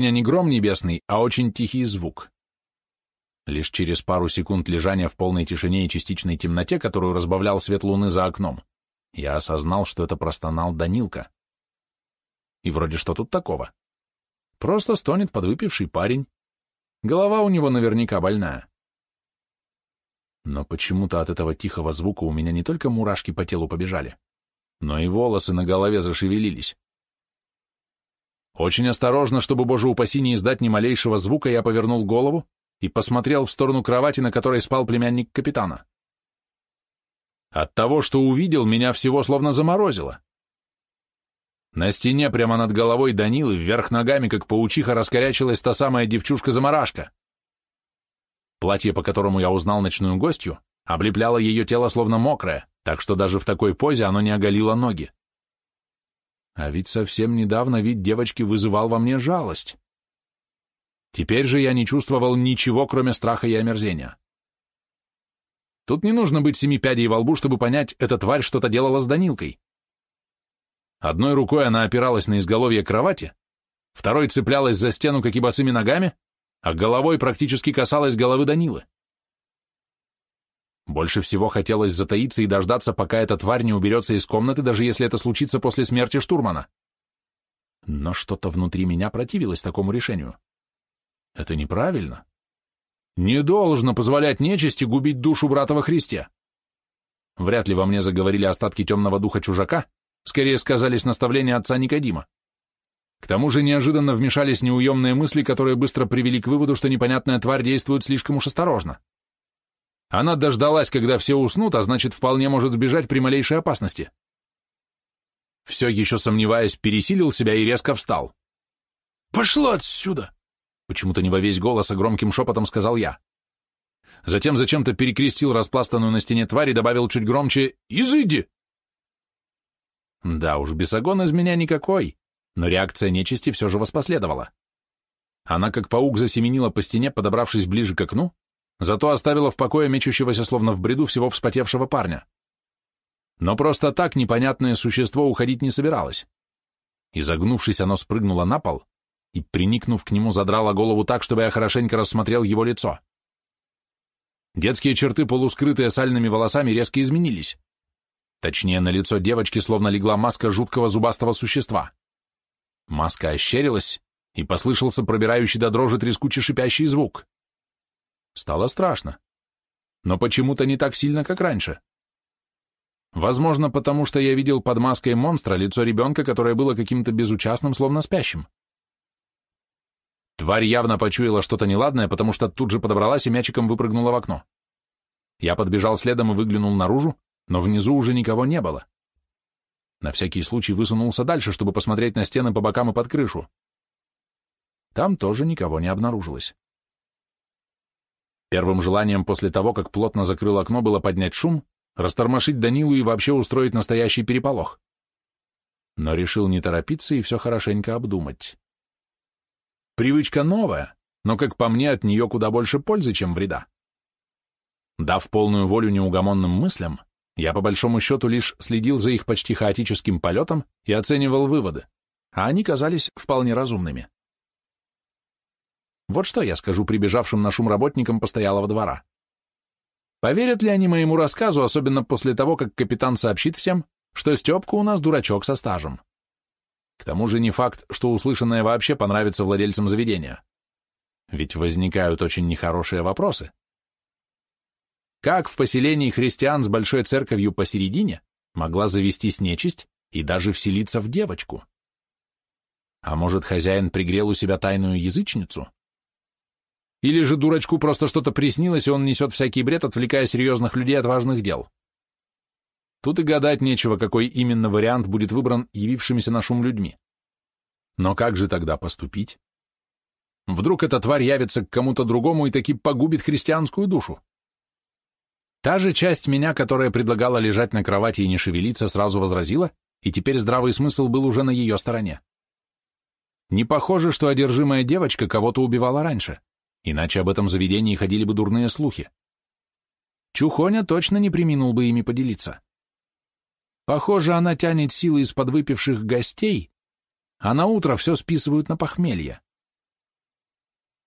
меня не гром небесный, а очень тихий звук. Лишь через пару секунд лежания в полной тишине и частичной темноте, которую разбавлял свет луны за окном, я осознал, что это простонал Данилка. И вроде что тут такого? Просто стонет подвыпивший парень. Голова у него наверняка больная. Но почему-то от этого тихого звука у меня не только мурашки по телу побежали, но и волосы на голове зашевелились. Очень осторожно, чтобы, боже упаси, не издать ни малейшего звука, я повернул голову и посмотрел в сторону кровати, на которой спал племянник капитана. От того, что увидел, меня всего словно заморозило. На стене прямо над головой Данилы вверх ногами, как паучиха, раскорячилась та самая девчушка-замарашка. Платье, по которому я узнал ночную гостью, облепляло ее тело словно мокрое, так что даже в такой позе оно не оголило ноги. А ведь совсем недавно вид девочки вызывал во мне жалость. Теперь же я не чувствовал ничего, кроме страха и омерзения. Тут не нужно быть семи пядей во лбу, чтобы понять, эта тварь что-то делала с Данилкой. Одной рукой она опиралась на изголовье кровати, второй цеплялась за стену, как и босыми ногами, а головой практически касалась головы Данилы. Больше всего хотелось затаиться и дождаться, пока эта тварь не уберется из комнаты, даже если это случится после смерти штурмана. Но что-то внутри меня противилось такому решению. Это неправильно. Не должно позволять нечисти губить душу брата во Христе. Вряд ли во мне заговорили остатки темного духа чужака, скорее сказались наставления отца Никодима. К тому же неожиданно вмешались неуемные мысли, которые быстро привели к выводу, что непонятная тварь действует слишком уж осторожно. Она дождалась, когда все уснут, а значит, вполне может сбежать при малейшей опасности. Все еще сомневаясь, пересилил себя и резко встал. «Пошло отсюда!» Почему-то не во весь голос, а громким шепотом сказал я. Затем зачем-то перекрестил распластанную на стене тварь и добавил чуть громче «Изыди!» Да уж, бесогон из меня никакой, но реакция нечисти все же воспоследовала. Она как паук засеменила по стене, подобравшись ближе к окну, зато оставила в покое мечущегося словно в бреду всего вспотевшего парня. Но просто так непонятное существо уходить не собиралось. Изогнувшись, оно спрыгнуло на пол и, приникнув к нему, задрало голову так, чтобы я хорошенько рассмотрел его лицо. Детские черты, полускрытые сальными волосами, резко изменились. Точнее, на лицо девочки словно легла маска жуткого зубастого существа. Маска ощерилась, и послышался пробирающий до дрожи трескучий шипящий звук. Стало страшно. Но почему-то не так сильно, как раньше. Возможно, потому что я видел под маской монстра лицо ребенка, которое было каким-то безучастным, словно спящим. Тварь явно почуяла что-то неладное, потому что тут же подобралась и мячиком выпрыгнула в окно. Я подбежал следом и выглянул наружу, но внизу уже никого не было. На всякий случай высунулся дальше, чтобы посмотреть на стены по бокам и под крышу. Там тоже никого не обнаружилось. Первым желанием после того, как плотно закрыл окно, было поднять шум, растормошить Данилу и вообще устроить настоящий переполох. Но решил не торопиться и все хорошенько обдумать. Привычка новая, но, как по мне, от нее куда больше пользы, чем вреда. Дав полную волю неугомонным мыслям, я по большому счету лишь следил за их почти хаотическим полетом и оценивал выводы, а они казались вполне разумными. Вот что я скажу прибежавшим на шум работникам постоялого двора. Поверят ли они моему рассказу, особенно после того, как капитан сообщит всем, что Степка у нас дурачок со стажем? К тому же не факт, что услышанное вообще понравится владельцам заведения. Ведь возникают очень нехорошие вопросы. Как в поселении христиан с большой церковью посередине могла завестись нечисть и даже вселиться в девочку? А может, хозяин пригрел у себя тайную язычницу? Или же дурачку просто что-то приснилось, и он несет всякий бред, отвлекая серьезных людей от важных дел. Тут и гадать нечего, какой именно вариант будет выбран явившимися на шум людьми. Но как же тогда поступить? Вдруг эта тварь явится к кому-то другому и таки погубит христианскую душу? Та же часть меня, которая предлагала лежать на кровати и не шевелиться, сразу возразила, и теперь здравый смысл был уже на ее стороне. Не похоже, что одержимая девочка кого-то убивала раньше иначе об этом заведении ходили бы дурные слухи. Чухоня точно не приминул бы ими поделиться. Похоже, она тянет силы из подвыпивших гостей, а на утро все списывают на похмелье.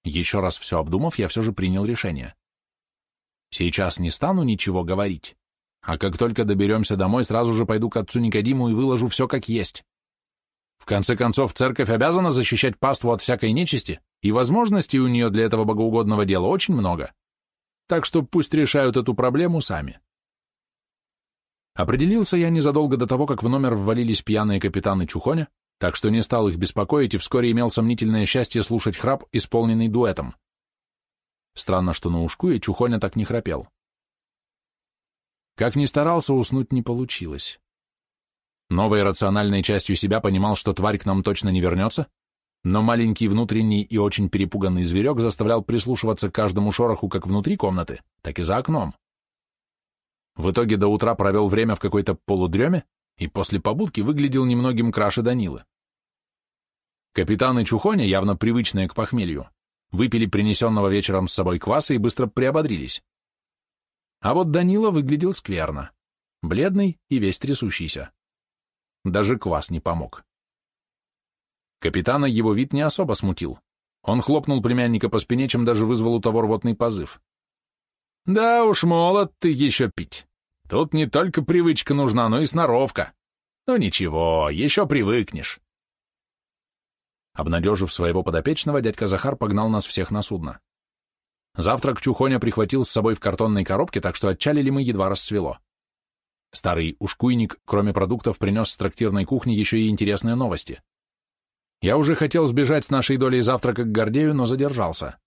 Еще раз все обдумав, я все же принял решение. Сейчас не стану ничего говорить, а как только доберемся домой, сразу же пойду к отцу Никодиму и выложу все как есть. В конце концов, церковь обязана защищать паству от всякой нечисти, и возможностей у нее для этого богоугодного дела очень много. Так что пусть решают эту проблему сами. Определился я незадолго до того, как в номер ввалились пьяные капитаны Чухоня, так что не стал их беспокоить и вскоре имел сомнительное счастье слушать храп, исполненный дуэтом. Странно, что на ушку и Чухоня так не храпел. Как ни старался, уснуть не получилось. Новой рациональной частью себя понимал, что тварь к нам точно не вернется, но маленький внутренний и очень перепуганный зверек заставлял прислушиваться к каждому шороху как внутри комнаты, так и за окном. В итоге до утра провел время в какой-то полудреме и после побудки выглядел немногим краше Данилы. Капитаны Чухоня, явно привычные к похмелью, выпили принесенного вечером с собой кваса и быстро приободрились. А вот Данила выглядел скверно, бледный и весь трясущийся. Даже квас не помог. Капитана его вид не особо смутил. Он хлопнул племянника по спине, чем даже вызвал у того рвотный позыв. «Да уж, молод ты еще пить. Тут не только привычка нужна, но и сноровка. Ну ничего, еще привыкнешь». Обнадежив своего подопечного, дядька Захар погнал нас всех на судно. Завтрак Чухоня прихватил с собой в картонной коробке, так что отчалили мы едва рассвело. Старый ушкуйник, кроме продуктов, принес с трактирной кухни еще и интересные новости. Я уже хотел сбежать с нашей долей завтрака к Гордею, но задержался.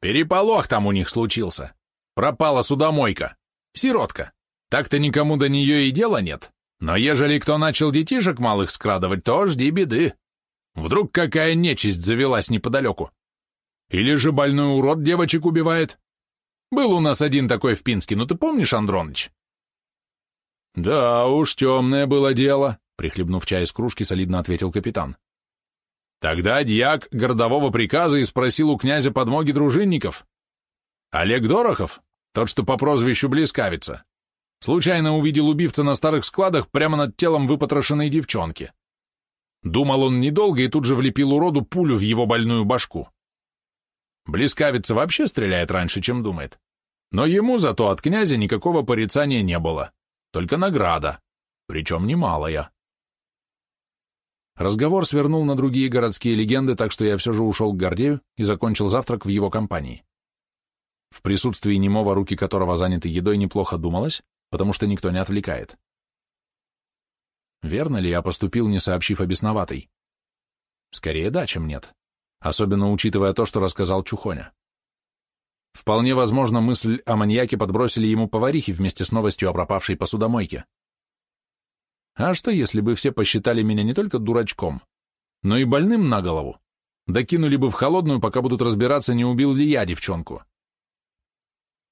Переполох там у них случился. Пропала судомойка. Сиротка. Так-то никому до нее и дела нет. Но ежели кто начал детишек малых скрадывать, то жди беды. Вдруг какая нечисть завелась неподалеку. Или же больной урод девочек убивает. Был у нас один такой в Пинске, ну ты помнишь, Андроныч? «Да уж, темное было дело», — прихлебнув чай из кружки, солидно ответил капитан. Тогда дьяк городового приказа и спросил у князя подмоги дружинников. Олег Дорохов, тот, что по прозвищу Блескавица, случайно увидел убивца на старых складах прямо над телом выпотрошенной девчонки. Думал он недолго и тут же влепил уроду пулю в его больную башку. Блескавица вообще стреляет раньше, чем думает. Но ему зато от князя никакого порицания не было только награда, причем немалая. Разговор свернул на другие городские легенды, так что я все же ушел к Гордею и закончил завтрак в его компании. В присутствии немого, руки которого заняты едой, неплохо думалось, потому что никто не отвлекает. Верно ли я поступил, не сообщив обесноватой? Скорее да, чем нет, особенно учитывая то, что рассказал Чухоня. Вполне возможно, мысль о маньяке подбросили ему поварихи вместе с новостью о пропавшей посудомойке. А что, если бы все посчитали меня не только дурачком, но и больным на голову? Докинули бы в холодную, пока будут разбираться, не убил ли я девчонку.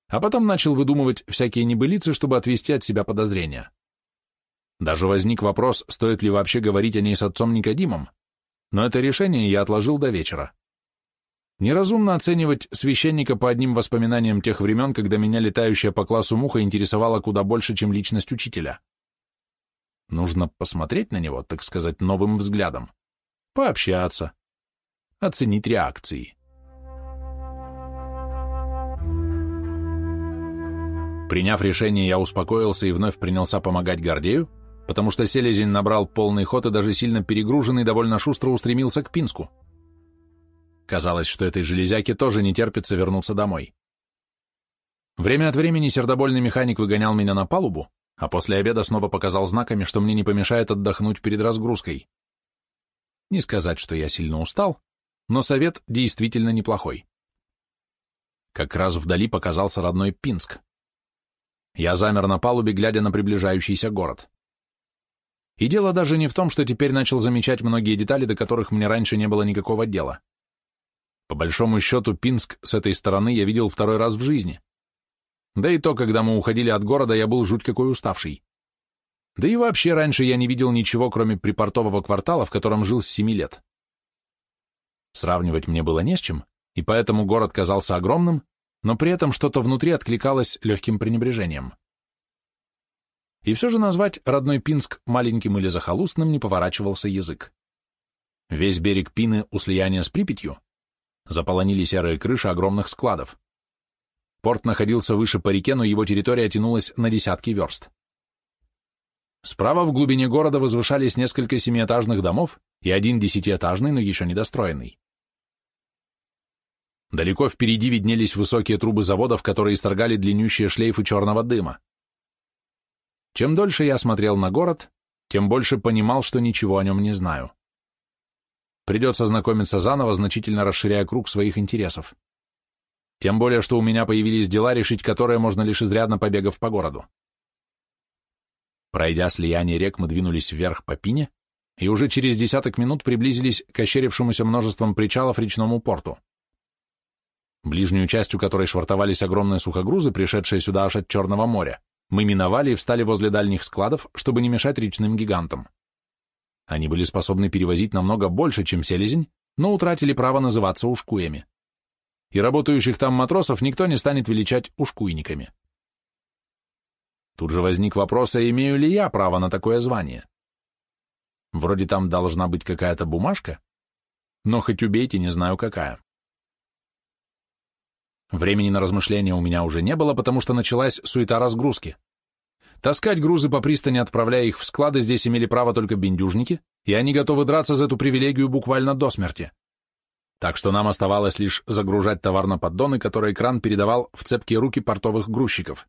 А потом начал выдумывать всякие небылицы, чтобы отвести от себя подозрения. Даже возник вопрос, стоит ли вообще говорить о ней с отцом Никодимом, но это решение я отложил до вечера. Неразумно оценивать священника по одним воспоминаниям тех времен, когда меня летающая по классу муха интересовала куда больше, чем личность учителя. Нужно посмотреть на него, так сказать, новым взглядом, пообщаться, оценить реакции. Приняв решение, я успокоился и вновь принялся помогать Гордею, потому что селезень набрал полный ход и даже сильно перегруженный довольно шустро устремился к Пинску. Казалось, что этой железяке тоже не терпится вернуться домой. Время от времени сердобольный механик выгонял меня на палубу, а после обеда снова показал знаками, что мне не помешает отдохнуть перед разгрузкой. Не сказать, что я сильно устал, но совет действительно неплохой. Как раз вдали показался родной Пинск. Я замер на палубе, глядя на приближающийся город. И дело даже не в том, что теперь начал замечать многие детали, до которых мне раньше не было никакого дела. По большому счету, Пинск с этой стороны я видел второй раз в жизни. Да и то, когда мы уходили от города, я был жуть какой уставший. Да и вообще раньше я не видел ничего, кроме припортового квартала, в котором жил с семи лет. Сравнивать мне было не с чем, и поэтому город казался огромным, но при этом что-то внутри откликалось легким пренебрежением. И все же назвать родной Пинск маленьким или захолустным не поворачивался язык. Весь берег Пины у слияния с Припятью Заполонили серые крыши огромных складов. Порт находился выше по реке, но его территория тянулась на десятки верст. Справа в глубине города возвышались несколько семиэтажных домов и один десятиэтажный, но еще недостроенный. Далеко впереди виднелись высокие трубы заводов, которые исторгали длиннющие шлейфы черного дыма. Чем дольше я смотрел на город, тем больше понимал, что ничего о нем не знаю. Придется знакомиться заново, значительно расширяя круг своих интересов. Тем более, что у меня появились дела, решить которые можно лишь изрядно побегав по городу. Пройдя слияние рек, мы двинулись вверх по Пине и уже через десяток минут приблизились к ощерившемуся множеством причалов речному порту. Ближнюю частью которой швартовались огромные сухогрузы, пришедшие сюда аж от Черного моря, мы миновали и встали возле дальних складов, чтобы не мешать речным гигантам. Они были способны перевозить намного больше, чем селезень, но утратили право называться ушкуями. И работающих там матросов никто не станет величать ушкуйниками. Тут же возник вопрос, а имею ли я право на такое звание? Вроде там должна быть какая-то бумажка, но хоть убейте, не знаю какая. Времени на размышления у меня уже не было, потому что началась суета разгрузки. Таскать грузы по пристани, отправляя их в склады, здесь имели право только бендюжники, и они готовы драться за эту привилегию буквально до смерти. Так что нам оставалось лишь загружать товар на поддоны, которые кран передавал в цепкие руки портовых грузчиков.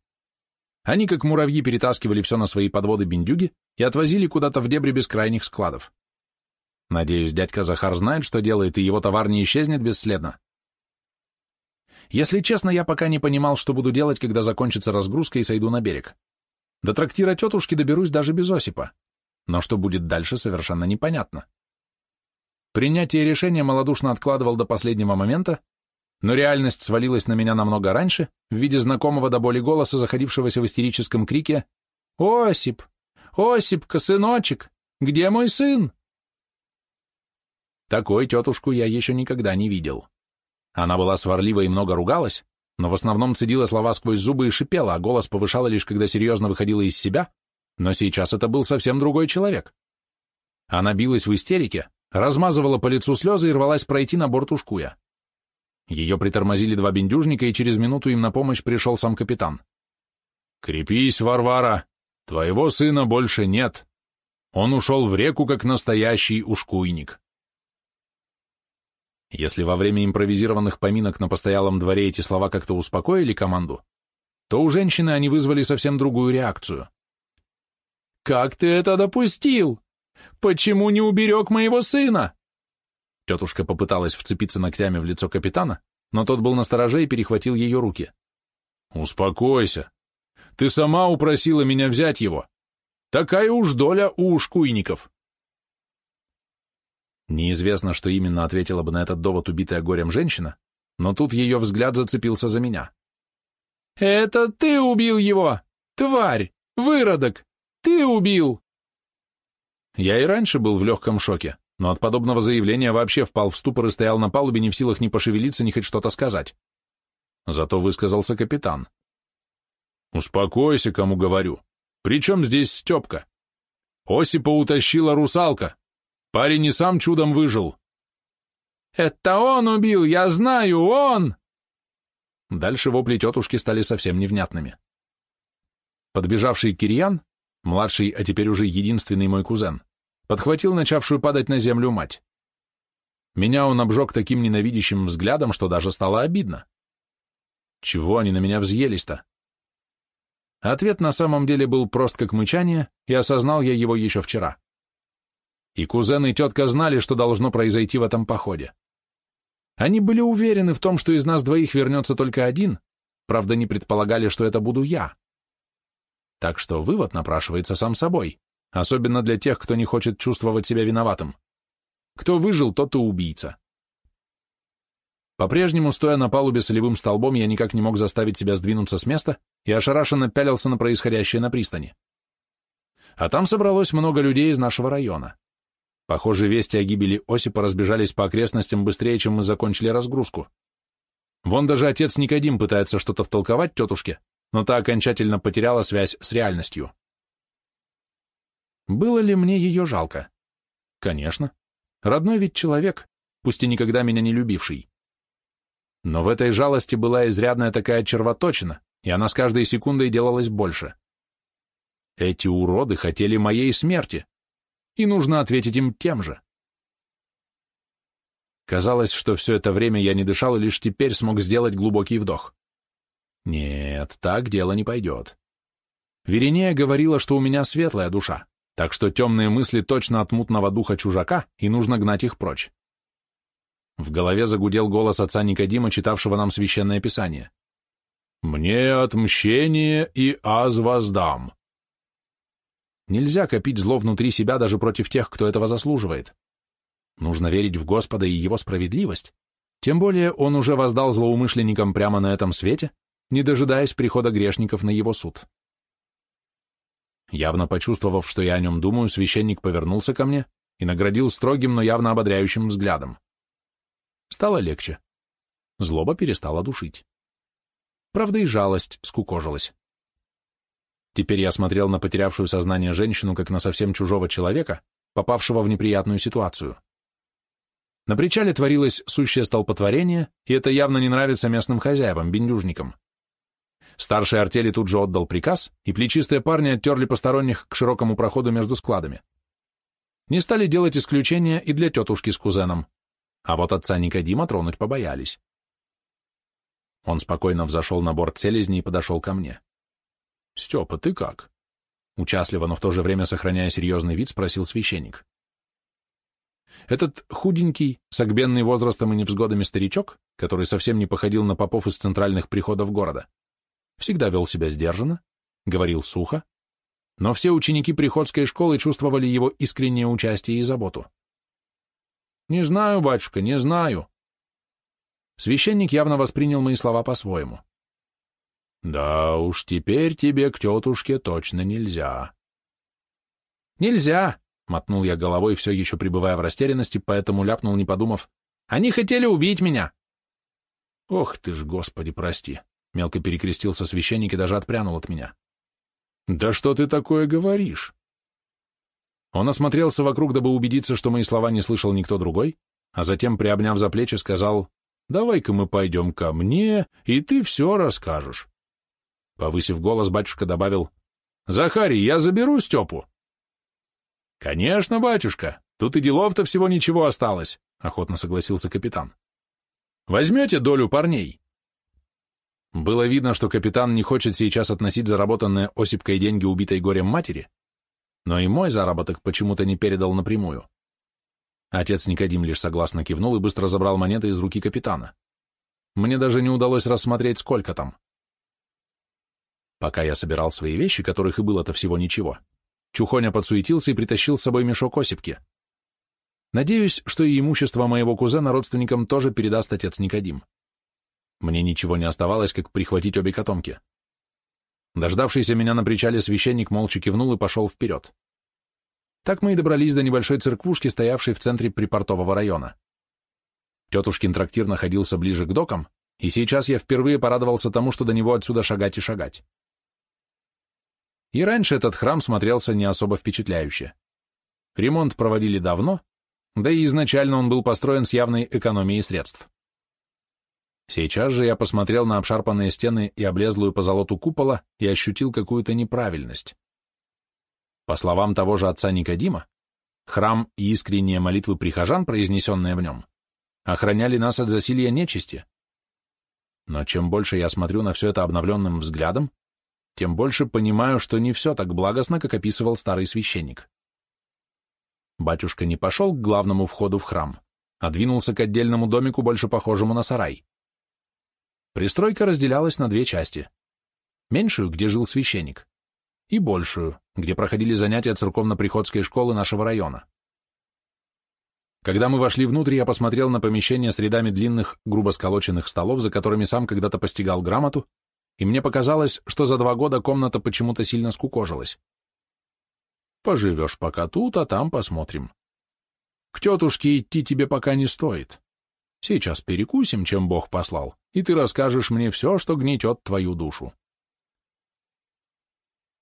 Они, как муравьи, перетаскивали все на свои подводы бендюги и отвозили куда-то в дебри бескрайних складов. Надеюсь, дядька Захар знает, что делает, и его товар не исчезнет бесследно. Если честно, я пока не понимал, что буду делать, когда закончится разгрузка и сойду на берег. До трактира тетушки доберусь даже без Осипа. Но что будет дальше, совершенно непонятно. Принятие решения малодушно откладывал до последнего момента, но реальность свалилась на меня намного раньше, в виде знакомого до боли голоса, заходившегося в истерическом крике «Осип! Осипка, сыночек! Где мой сын?» Такой тетушку я еще никогда не видел. Она была сварлива и много ругалась, но в основном цедила слова сквозь зубы и шипела, а голос повышала лишь, когда серьезно выходила из себя, но сейчас это был совсем другой человек. Она билась в истерике, размазывала по лицу слезы и рвалась пройти на борт ушкуя. Ее притормозили два бендюжника, и через минуту им на помощь пришел сам капитан. «Крепись, Варвара! Твоего сына больше нет. Он ушел в реку, как настоящий ушкуйник». Если во время импровизированных поминок на постоялом дворе эти слова как-то успокоили команду, то у женщины они вызвали совсем другую реакцию. «Как ты это допустил? Почему не уберег моего сына?» Тетушка попыталась вцепиться ногтями в лицо капитана, но тот был настороже и перехватил ее руки. «Успокойся. Ты сама упросила меня взять его. Такая уж доля у ушкуйников». Неизвестно, что именно ответила бы на этот довод убитая горем женщина, но тут ее взгляд зацепился за меня. «Это ты убил его! Тварь! Выродок! Ты убил!» Я и раньше был в легком шоке, но от подобного заявления вообще впал в ступор и стоял на палубе, не в силах ни пошевелиться, ни хоть что-то сказать. Зато высказался капитан. «Успокойся, кому говорю. Причем здесь Степка? Осипа утащила русалка, Парень и сам чудом выжил. «Это он убил, я знаю, он!» Дальше вопли тетушки стали совсем невнятными. Подбежавший Кирьян, младший, а теперь уже единственный мой кузен, подхватил начавшую падать на землю мать. Меня он обжег таким ненавидящим взглядом, что даже стало обидно. Чего они на меня взъелись-то? Ответ на самом деле был прост как мычание, и осознал я его еще вчера и кузен и тетка знали, что должно произойти в этом походе. Они были уверены в том, что из нас двоих вернется только один, правда не предполагали, что это буду я. Так что вывод напрашивается сам собой, особенно для тех, кто не хочет чувствовать себя виноватым. Кто выжил, тот и убийца. По-прежнему, стоя на палубе солевым столбом, я никак не мог заставить себя сдвинуться с места и ошарашенно пялился на происходящее на пристани. А там собралось много людей из нашего района. Похоже, вести о гибели Осипа разбежались по окрестностям быстрее, чем мы закончили разгрузку. Вон даже отец Никодим пытается что-то втолковать тетушке, но та окончательно потеряла связь с реальностью. Было ли мне ее жалко? Конечно. Родной ведь человек, пусть и никогда меня не любивший. Но в этой жалости была изрядная такая червоточина, и она с каждой секундой делалась больше. Эти уроды хотели моей смерти, и нужно ответить им тем же. Казалось, что все это время я не дышал и лишь теперь смог сделать глубокий вдох. Нет, так дело не пойдет. Веринея говорила, что у меня светлая душа, так что темные мысли точно от мутного духа чужака, и нужно гнать их прочь. В голове загудел голос отца Никодима, читавшего нам священное писание. «Мне отмщение и аз воздам». Нельзя копить зло внутри себя даже против тех, кто этого заслуживает. Нужно верить в Господа и Его справедливость. Тем более он уже воздал злоумышленникам прямо на этом свете, не дожидаясь прихода грешников на его суд. Явно почувствовав, что я о нем думаю, священник повернулся ко мне и наградил строгим, но явно ободряющим взглядом. Стало легче. Злоба перестала душить. Правда, и жалость скукожилась. Теперь я смотрел на потерявшую сознание женщину, как на совсем чужого человека, попавшего в неприятную ситуацию. На причале творилось сущее столпотворение, и это явно не нравится местным хозяевам, бендюжникам. Старший артели тут же отдал приказ, и плечистые парни оттерли посторонних к широкому проходу между складами. Не стали делать исключения и для тетушки с кузеном, а вот отца Никодима тронуть побоялись. Он спокойно взошел на борт селезни и подошел ко мне. «Степа, ты как?» Участливо, но в то же время сохраняя серьезный вид, спросил священник. Этот худенький, согбенный возрастом и невзгодами старичок, который совсем не походил на попов из центральных приходов города, всегда вел себя сдержанно, говорил сухо, но все ученики приходской школы чувствовали его искреннее участие и заботу. «Не знаю, батюшка, не знаю». Священник явно воспринял мои слова по-своему. «Да уж теперь тебе к тетушке точно нельзя». «Нельзя!» — мотнул я головой, все еще пребывая в растерянности, поэтому ляпнул, не подумав. «Они хотели убить меня!» «Ох ты ж, Господи, прости!» — мелко перекрестился священник и даже отпрянул от меня. «Да что ты такое говоришь?» Он осмотрелся вокруг, дабы убедиться, что мои слова не слышал никто другой, а затем, приобняв за плечи, сказал, «Давай-ка мы пойдем ко мне, и ты все расскажешь». Повысив голос, батюшка добавил, «Захарий, я заберу Степу». «Конечно, батюшка, тут и делов-то всего ничего осталось», — охотно согласился капитан. «Возьмете долю парней?» Было видно, что капитан не хочет сейчас относить заработанные Осипкой деньги убитой горем матери, но и мой заработок почему-то не передал напрямую. Отец Никодим лишь согласно кивнул и быстро забрал монеты из руки капитана. Мне даже не удалось рассмотреть, сколько там. Пока я собирал свои вещи, которых и было-то всего ничего, Чухоня подсуетился и притащил с собой мешок осипки. Надеюсь, что и имущество моего кузена родственникам тоже передаст отец Никодим. Мне ничего не оставалось, как прихватить обе котомки. Дождавшийся меня на причале священник молча кивнул и пошел вперед. Так мы и добрались до небольшой церквушки, стоявшей в центре припортового района. Тетушкин трактир находился ближе к докам, и сейчас я впервые порадовался тому, что до него отсюда шагать и шагать. И раньше этот храм смотрелся не особо впечатляюще. Ремонт проводили давно, да и изначально он был построен с явной экономией средств. Сейчас же я посмотрел на обшарпанные стены и облезлую по золоту купола и ощутил какую-то неправильность. По словам того же отца Никодима, храм и искренние молитвы прихожан, произнесенные в нем, охраняли нас от засилья нечисти. Но чем больше я смотрю на все это обновленным взглядом, тем больше понимаю, что не все так благостно, как описывал старый священник. Батюшка не пошел к главному входу в храм, а двинулся к отдельному домику, больше похожему на сарай. Пристройка разделялась на две части. Меньшую, где жил священник, и большую, где проходили занятия церковно-приходской школы нашего района. Когда мы вошли внутрь, я посмотрел на помещение с рядами длинных, грубо сколоченных столов, за которыми сам когда-то постигал грамоту, и мне показалось, что за два года комната почему-то сильно скукожилась. Поживешь пока тут, а там посмотрим. К тетушке идти тебе пока не стоит. Сейчас перекусим, чем Бог послал, и ты расскажешь мне все, что гнетет твою душу.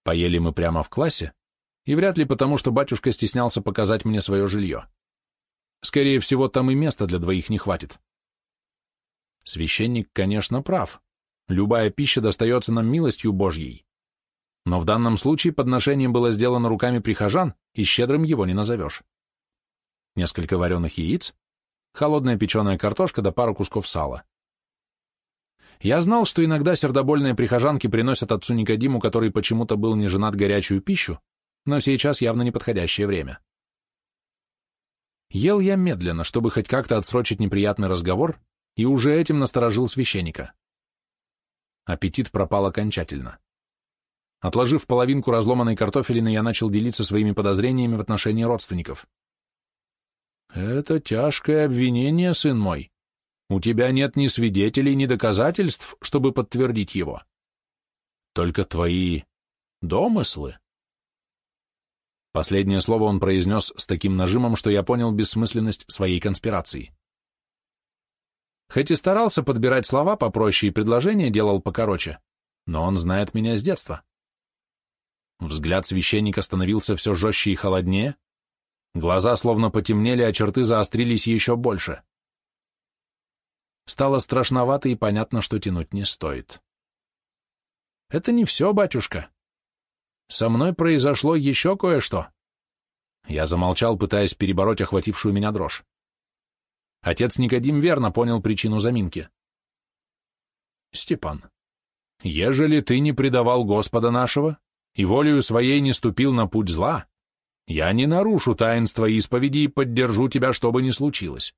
Поели мы прямо в классе, и вряд ли потому, что батюшка стеснялся показать мне свое жилье. Скорее всего, там и места для двоих не хватит. Священник, конечно, прав. Любая пища достается нам милостью Божьей. Но в данном случае подношение было сделано руками прихожан, и щедрым его не назовешь. Несколько вареных яиц, холодная печеная картошка да пару кусков сала. Я знал, что иногда сердобольные прихожанки приносят отцу Никодиму, который почему-то был не женат, горячую пищу, но сейчас явно неподходящее время. Ел я медленно, чтобы хоть как-то отсрочить неприятный разговор, и уже этим насторожил священника. Аппетит пропал окончательно. Отложив половинку разломанной картофелины, я начал делиться своими подозрениями в отношении родственников. «Это тяжкое обвинение, сын мой. У тебя нет ни свидетелей, ни доказательств, чтобы подтвердить его. Только твои домыслы». Последнее слово он произнес с таким нажимом, что я понял бессмысленность своей конспирации. Хоть и старался подбирать слова попроще и предложения делал покороче, но он знает меня с детства. Взгляд священника становился все жестче и холоднее, глаза словно потемнели, а черты заострились еще больше. Стало страшновато и понятно, что тянуть не стоит. «Это не все, батюшка. Со мной произошло еще кое-что». Я замолчал, пытаясь перебороть охватившую меня дрожь. Отец Никодим верно понял причину заминки. Степан, ежели ты не предавал Господа нашего и волею своей не ступил на путь зла, я не нарушу таинства исповеди и поддержу тебя, что бы ни случилось.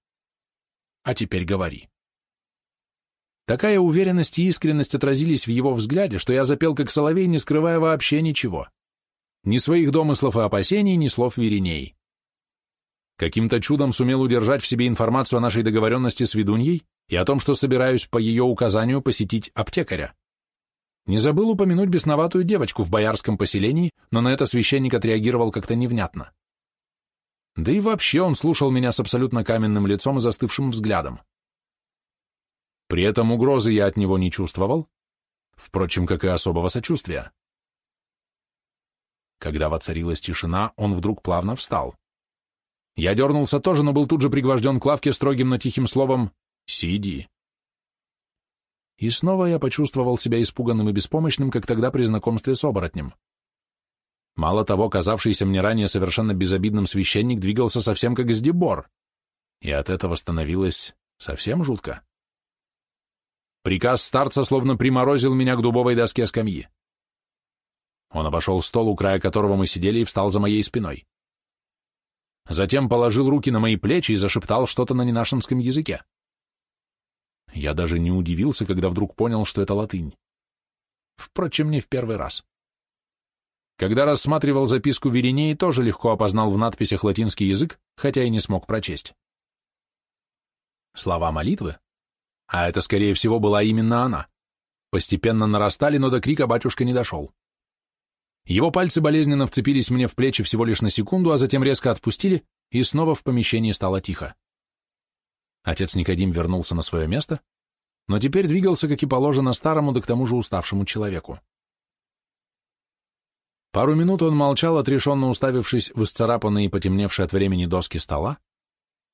А теперь говори. Такая уверенность и искренность отразились в его взгляде, что я запел как соловей, не скрывая вообще ничего. Ни своих домыслов и опасений, ни слов вереней. Каким-то чудом сумел удержать в себе информацию о нашей договоренности с ведуньей и о том, что собираюсь по ее указанию посетить аптекаря. Не забыл упомянуть бесноватую девочку в боярском поселении, но на это священник отреагировал как-то невнятно. Да и вообще он слушал меня с абсолютно каменным лицом и застывшим взглядом. При этом угрозы я от него не чувствовал, впрочем, как и особого сочувствия. Когда воцарилась тишина, он вдруг плавно встал. Я дернулся тоже, но был тут же пригвожден к лавке строгим, но тихим словом «Сиди». И снова я почувствовал себя испуганным и беспомощным, как тогда при знакомстве с оборотнем. Мало того, казавшийся мне ранее совершенно безобидным священник двигался совсем как сдебор, и от этого становилось совсем жутко. Приказ старца словно приморозил меня к дубовой доске скамьи. Он обошел стол, у края которого мы сидели, и встал за моей спиной затем положил руки на мои плечи и зашептал что-то на ненашинском языке. Я даже не удивился, когда вдруг понял, что это латынь. Впрочем, не в первый раз. Когда рассматривал записку Веринеи, тоже легко опознал в надписях латинский язык, хотя и не смог прочесть. Слова молитвы? А это, скорее всего, была именно она. Постепенно нарастали, но до крика батюшка не дошел. Его пальцы болезненно вцепились мне в плечи всего лишь на секунду, а затем резко отпустили, и снова в помещении стало тихо. Отец Никодим вернулся на свое место, но теперь двигался, как и положено, старому, да к тому же уставшему человеку. Пару минут он молчал, отрешенно уставившись в исцарапанные и потемневшие от времени доски стола,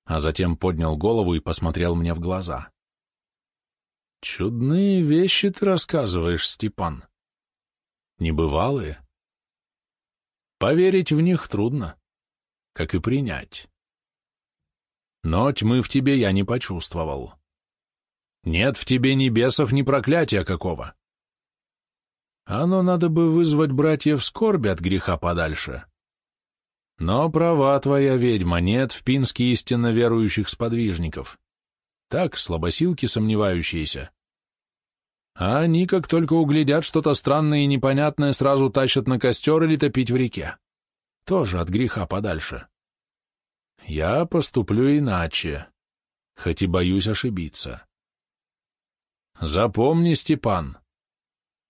а затем поднял голову и посмотрел мне в глаза. «Чудные вещи ты рассказываешь, Степан. Небывалые. Поверить в них трудно, как и принять. Но тьмы в тебе я не почувствовал. Нет в тебе ни бесов, ни проклятия какого. Оно надо бы вызвать братьев скорби от греха подальше. Но права твоя ведьма, нет в Пинске истинно верующих сподвижников. Так, слабосилки сомневающиеся. А они, как только углядят что-то странное и непонятное, сразу тащат на костер или топить в реке. Тоже от греха подальше. Я поступлю иначе, хоть и боюсь ошибиться. Запомни, Степан,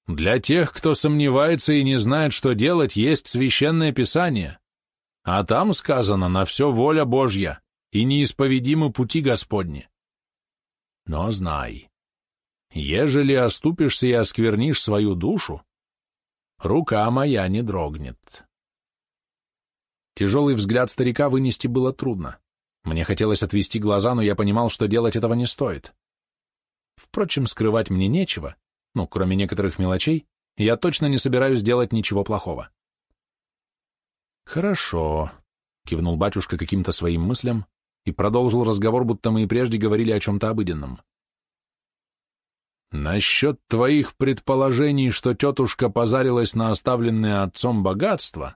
для тех, кто сомневается и не знает, что делать, есть священное писание, а там сказано «на все воля Божья» и неисповедимы пути Господни. Но знай, Ежели оступишься и осквернишь свою душу, рука моя не дрогнет. Тяжелый взгляд старика вынести было трудно. Мне хотелось отвести глаза, но я понимал, что делать этого не стоит. Впрочем, скрывать мне нечего, ну, кроме некоторых мелочей, я точно не собираюсь делать ничего плохого. Хорошо, кивнул батюшка каким-то своим мыслям и продолжил разговор, будто мы и прежде говорили о чем-то обыденном. Насчет твоих предположений, что тетушка позарилась на оставленное отцом богатство,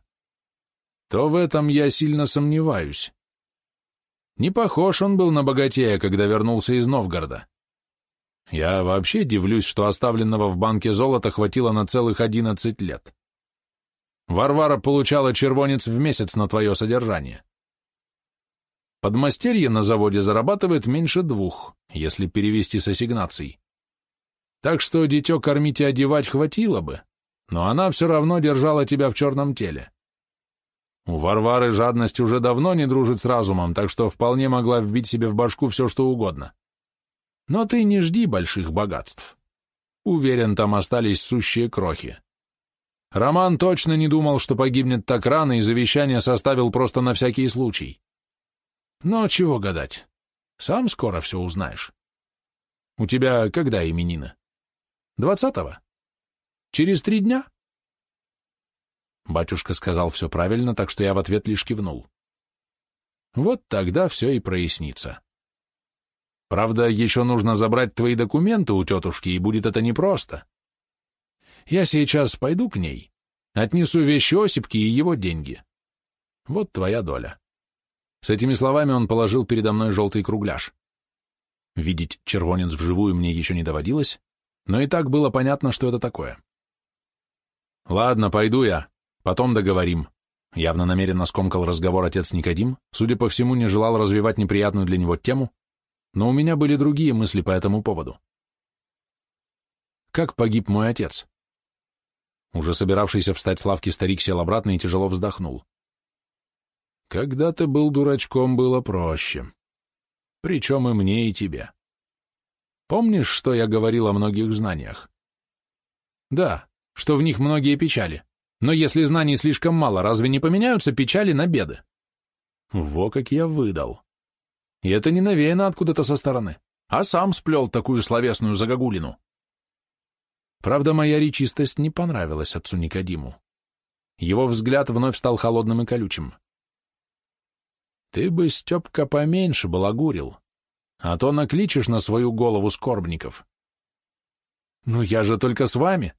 то в этом я сильно сомневаюсь. Не похож он был на богатея, когда вернулся из Новгорода. Я вообще дивлюсь, что оставленного в банке золота хватило на целых одиннадцать лет. Варвара получала червонец в месяц на твое содержание. Подмастерье на заводе зарабатывает меньше двух, если перевести с ассигнаций. Так что дитё кормить и одевать хватило бы, но она все равно держала тебя в черном теле. У Варвары жадность уже давно не дружит с разумом, так что вполне могла вбить себе в башку все, что угодно. Но ты не жди больших богатств. Уверен, там остались сущие крохи. Роман точно не думал, что погибнет так рано, и завещание составил просто на всякий случай. Но чего гадать, сам скоро все узнаешь. У тебя когда именины? Двадцатого? Через три дня? Батюшка сказал все правильно, так что я в ответ лишь кивнул. Вот тогда все и прояснится. Правда, еще нужно забрать твои документы у тетушки, и будет это непросто. Я сейчас пойду к ней, отнесу вещи Осипки и его деньги. Вот твоя доля. С этими словами он положил передо мной желтый кругляш. Видеть червонец вживую мне еще не доводилось, но и так было понятно, что это такое. Ладно, пойду я, потом договорим. Явно намеренно скомкал разговор отец Никодим, судя по всему, не желал развивать неприятную для него тему, но у меня были другие мысли по этому поводу. Как погиб мой отец? Уже собиравшийся встать с лавки старик сел обратно и тяжело вздохнул. Когда ты был дурачком, было проще. Причем и мне, и тебе. Помнишь, что я говорил о многих знаниях? Да, что в них многие печали. Но если знаний слишком мало, разве не поменяются печали на беды? Во как я выдал. И это не навеяно откуда-то со стороны, а сам сплел такую словесную загогулину. Правда, моя речистость не понравилась отцу Никодиму. Его взгляд вновь стал холодным и колючим. Ты бы, Степка, поменьше балагурил, а то накличешь на свою голову скорбников. Ну я же только с вами.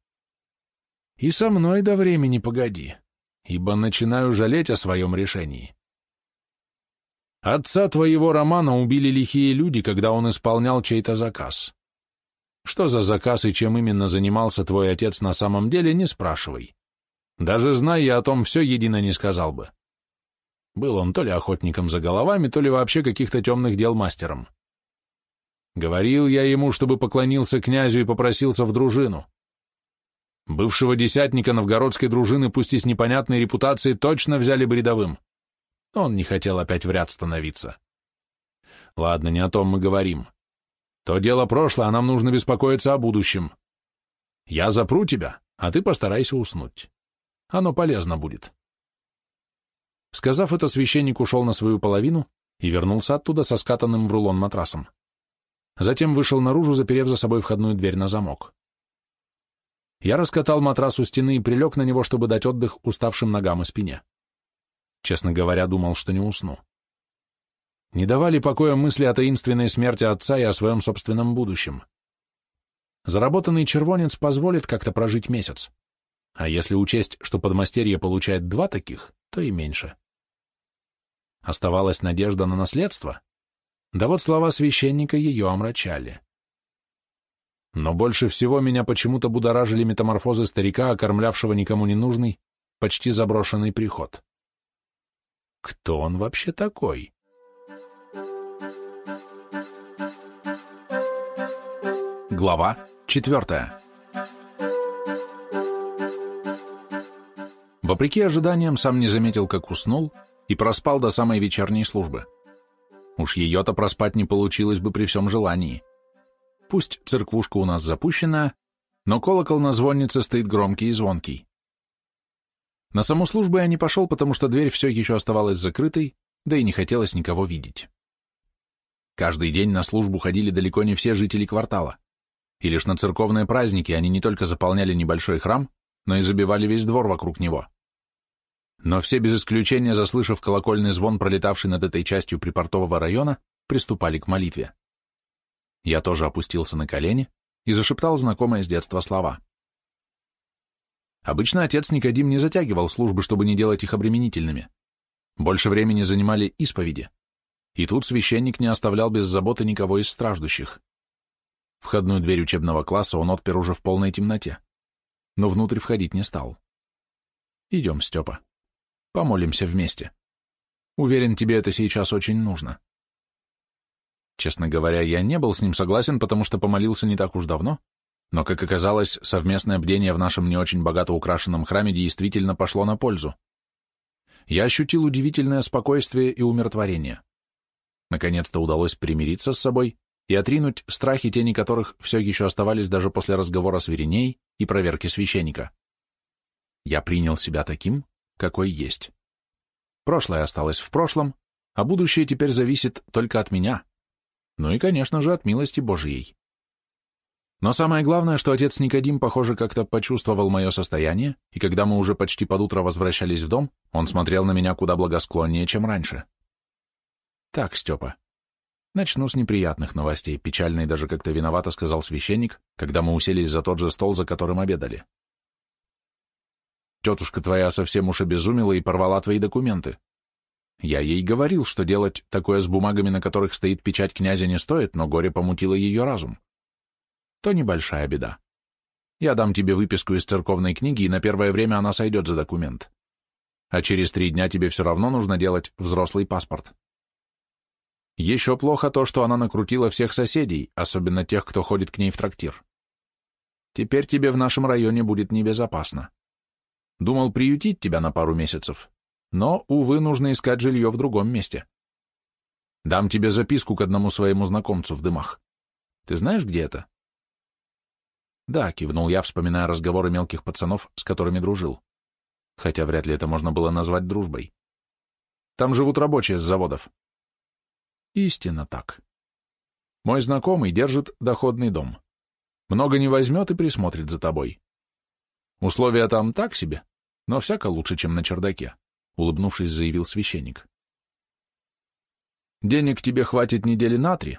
И со мной до времени погоди, ибо начинаю жалеть о своем решении. Отца твоего Романа убили лихие люди, когда он исполнял чей-то заказ. Что за заказ и чем именно занимался твой отец на самом деле, не спрашивай. Даже зная я о том, все едино не сказал бы. Был он то ли охотником за головами, то ли вообще каких-то темных дел мастером. Говорил я ему, чтобы поклонился князю и попросился в дружину. Бывшего десятника новгородской дружины, пусть и с непонятной репутацией, точно взяли бы рядовым. Он не хотел опять в ряд становиться. Ладно, не о том мы говорим. То дело прошлое, а нам нужно беспокоиться о будущем. Я запру тебя, а ты постарайся уснуть. Оно полезно будет. Сказав это, священник ушел на свою половину и вернулся оттуда со скатанным в рулон матрасом. Затем вышел наружу, заперев за собой входную дверь на замок. Я раскатал матрас у стены и прилег на него, чтобы дать отдых уставшим ногам и спине. Честно говоря, думал, что не усну. Не давали покоя мысли о таинственной смерти отца и о своем собственном будущем. Заработанный червонец позволит как-то прожить месяц. А если учесть, что подмастерье получает два таких, то и меньше. Оставалась надежда на наследство? Да вот слова священника ее омрачали. Но больше всего меня почему-то будоражили метаморфозы старика, окормлявшего никому не нужный, почти заброшенный приход. Кто он вообще такой? Глава четвертая Вопреки ожиданиям, сам не заметил, как уснул, и проспал до самой вечерней службы. Уж ее-то проспать не получилось бы при всем желании. Пусть церквушка у нас запущена, но колокол на звоннице стоит громкий и звонкий. На саму службу я не пошел, потому что дверь все еще оставалась закрытой, да и не хотелось никого видеть. Каждый день на службу ходили далеко не все жители квартала, и лишь на церковные праздники они не только заполняли небольшой храм, но и забивали весь двор вокруг него. Но все без исключения, заслышав колокольный звон, пролетавший над этой частью припортового района, приступали к молитве. Я тоже опустился на колени и зашептал знакомые с детства слова. Обычно отец Никодим не затягивал службы, чтобы не делать их обременительными. Больше времени занимали исповеди. И тут священник не оставлял без заботы никого из страждущих. Входную дверь учебного класса он отпер уже в полной темноте, но внутрь входить не стал. Идем, Степа. Помолимся вместе. Уверен, тебе это сейчас очень нужно. Честно говоря, я не был с ним согласен, потому что помолился не так уж давно, но, как оказалось, совместное бдение в нашем не очень богато украшенном храме действительно пошло на пользу. Я ощутил удивительное спокойствие и умиротворение. Наконец-то удалось примириться с собой и отринуть страхи, тени которых все еще оставались даже после разговора с Вереней и проверки священника. Я принял себя таким, какой есть. Прошлое осталось в прошлом, а будущее теперь зависит только от меня. Ну и, конечно же, от милости Божьей. Но самое главное, что отец Никодим, похоже, как-то почувствовал мое состояние, и когда мы уже почти под утро возвращались в дом, он смотрел на меня куда благосклоннее, чем раньше. Так, Степа, начну с неприятных новостей, печально даже как-то виновато сказал священник, когда мы уселись за тот же стол, за которым обедали. Тетушка твоя совсем уж обезумела и порвала твои документы. Я ей говорил, что делать такое с бумагами, на которых стоит печать князя, не стоит, но горе помутило ее разум то небольшая беда. Я дам тебе выписку из церковной книги, и на первое время она сойдет за документ. А через три дня тебе все равно нужно делать взрослый паспорт. Еще плохо то, что она накрутила всех соседей, особенно тех, кто ходит к ней в трактир. Теперь тебе в нашем районе будет небезопасно. Думал приютить тебя на пару месяцев, но, увы, нужно искать жилье в другом месте. Дам тебе записку к одному своему знакомцу в дымах. Ты знаешь, где это? Да, кивнул я, вспоминая разговоры мелких пацанов, с которыми дружил. Хотя вряд ли это можно было назвать дружбой. Там живут рабочие с заводов. Истинно так. Мой знакомый держит доходный дом. Много не возьмет и присмотрит за тобой. Условия там так себе, но всяко лучше, чем на чердаке, улыбнувшись, заявил священник. Денег тебе хватит недели на три,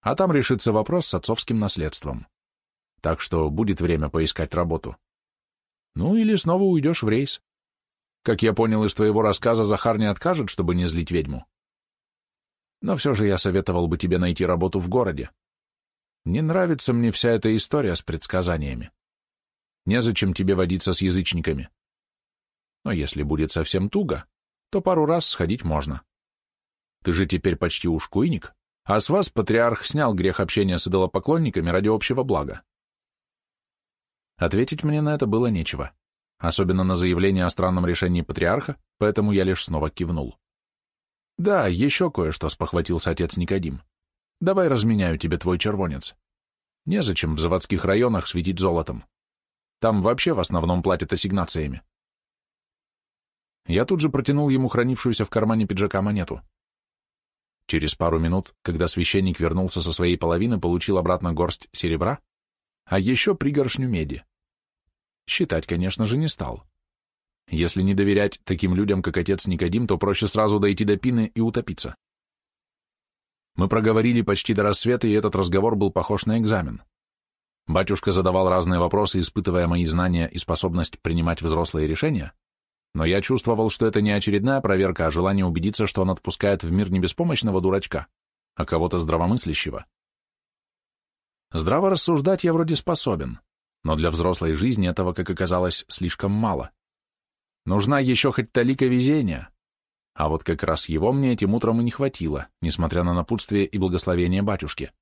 а там решится вопрос с отцовским наследством так что будет время поискать работу. Ну или снова уйдешь в рейс. Как я понял из твоего рассказа, Захар не откажет, чтобы не злить ведьму. Но все же я советовал бы тебе найти работу в городе. Не нравится мне вся эта история с предсказаниями. Незачем тебе водиться с язычниками. Но если будет совсем туго, то пару раз сходить можно. Ты же теперь почти ушкуйник, а с вас патриарх снял грех общения с идолопоклонниками ради общего блага. Ответить мне на это было нечего, особенно на заявление о странном решении патриарха, поэтому я лишь снова кивнул. «Да, еще кое-что», — спохватился отец Никодим. «Давай разменяю тебе твой червонец. Незачем в заводских районах светить золотом. Там вообще в основном платят ассигнациями». Я тут же протянул ему хранившуюся в кармане пиджака монету. Через пару минут, когда священник вернулся со своей половины, получил обратно горсть серебра, а еще пригоршню меди. Считать, конечно же, не стал. Если не доверять таким людям, как отец Никодим, то проще сразу дойти до пины и утопиться. Мы проговорили почти до рассвета, и этот разговор был похож на экзамен. Батюшка задавал разные вопросы, испытывая мои знания и способность принимать взрослые решения, но я чувствовал, что это не очередная проверка, а желание убедиться, что он отпускает в мир не беспомощного дурачка, а кого-то здравомыслящего. Здраво рассуждать я вроде способен, но для взрослой жизни этого, как оказалось, слишком мало. Нужна еще хоть талика везения, а вот как раз его мне этим утром и не хватило, несмотря на напутствие и благословение батюшки.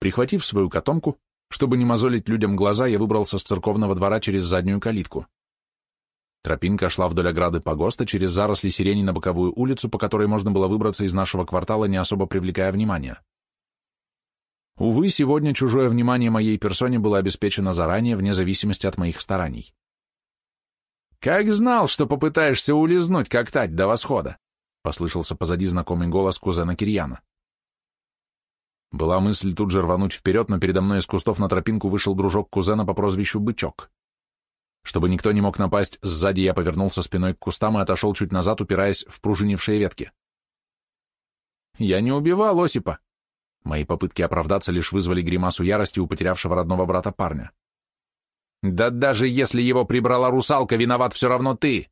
Прихватив свою котомку, чтобы не мозолить людям глаза, я выбрался с церковного двора через заднюю калитку. Тропинка шла вдоль ограды погоста через заросли сирени на боковую улицу, по которой можно было выбраться из нашего квартала, не особо привлекая внимания. Увы, сегодня чужое внимание моей персоне было обеспечено заранее, вне зависимости от моих стараний. «Как знал, что попытаешься улизнуть, как тать до восхода!» — послышался позади знакомый голос кузена Кирьяна. Была мысль тут же рвануть вперед, но передо мной из кустов на тропинку вышел дружок кузена по прозвищу Бычок. Чтобы никто не мог напасть, сзади я повернулся спиной к кустам и отошел чуть назад, упираясь в пружинившие ветки. «Я не убивал Осипа!» Мои попытки оправдаться лишь вызвали гримасу ярости у потерявшего родного брата парня. «Да даже если его прибрала русалка, виноват все равно ты!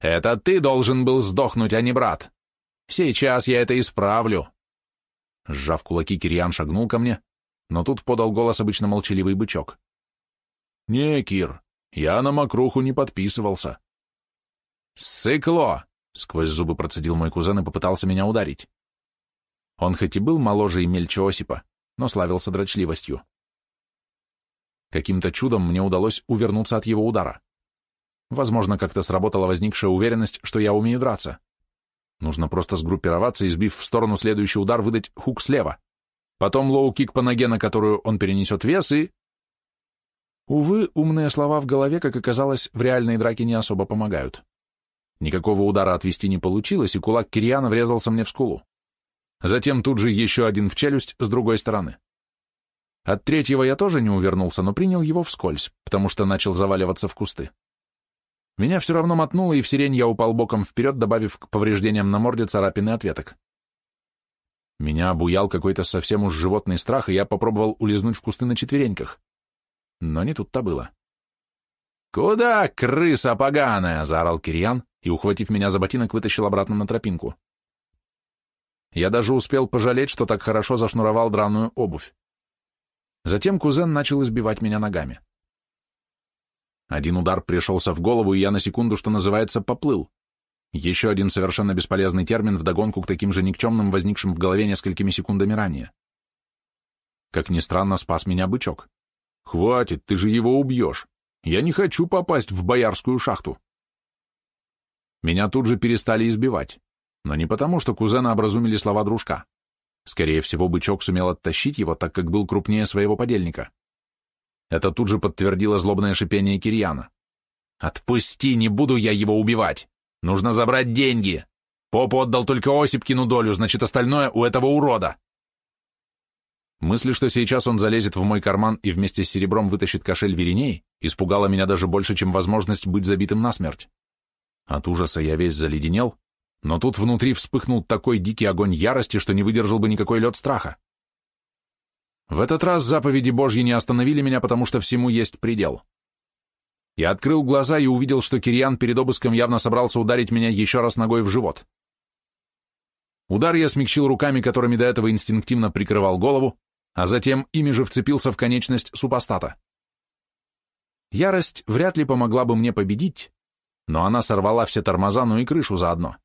Это ты должен был сдохнуть, а не брат! Сейчас я это исправлю!» Сжав кулаки, Кириан шагнул ко мне, но тут подал голос обычно молчаливый бычок. «Не, Кир, я на мокруху не подписывался». «Сыкло!» — сквозь зубы процедил мой кузен и попытался меня ударить. Он хоть и был моложе и мельче Осипа, но славился дрочливостью. Каким-то чудом мне удалось увернуться от его удара. Возможно, как-то сработала возникшая уверенность, что я умею драться. Нужно просто сгруппироваться и, сбив в сторону следующий удар, выдать хук слева. Потом лоу-кик по ноге, на которую он перенесет вес, и... Увы, умные слова в голове, как оказалось, в реальной драке не особо помогают. Никакого удара отвести не получилось, и кулак Кириана врезался мне в скулу. Затем тут же еще один в челюсть с другой стороны. От третьего я тоже не увернулся, но принял его вскользь, потому что начал заваливаться в кусты. Меня все равно мотнуло, и в сирень я упал боком вперед, добавив к повреждениям на морде царапины от веток. Меня обуял какой-то совсем уж животный страх, и я попробовал улизнуть в кусты на четвереньках. Но не тут-то было. «Куда, крыса поганая?» — заорал Кириан и, ухватив меня за ботинок, вытащил обратно на тропинку. Я даже успел пожалеть, что так хорошо зашнуровал драную обувь. Затем кузен начал избивать меня ногами. Один удар пришелся в голову, и я на секунду, что называется, поплыл. Еще один совершенно бесполезный термин вдогонку к таким же никчемным, возникшим в голове несколькими секундами ранее. Как ни странно, спас меня бычок. «Хватит, ты же его убьешь. Я не хочу попасть в боярскую шахту». Меня тут же перестали избивать, но не потому, что кузена образумили слова дружка. Скорее всего, бычок сумел оттащить его, так как был крупнее своего подельника. Это тут же подтвердило злобное шипение Кирьяна. «Отпусти, не буду я его убивать! Нужно забрать деньги! Поп отдал только Осипкину долю, значит, остальное у этого урода!» Мысль, что сейчас он залезет в мой карман и вместе с серебром вытащит кошель Вериней, испугала меня даже больше, чем возможность быть забитым насмерть. От ужаса я весь заледенел, но тут внутри вспыхнул такой дикий огонь ярости, что не выдержал бы никакой лед страха. В этот раз заповеди Божьи не остановили меня, потому что всему есть предел. Я открыл глаза и увидел, что Кириан перед обыском явно собрался ударить меня еще раз ногой в живот. Удар я смягчил руками, которыми до этого инстинктивно прикрывал голову, а затем ими же вцепился в конечность супостата. Ярость вряд ли помогла бы мне победить, но она сорвала все тормоза, ну и крышу заодно.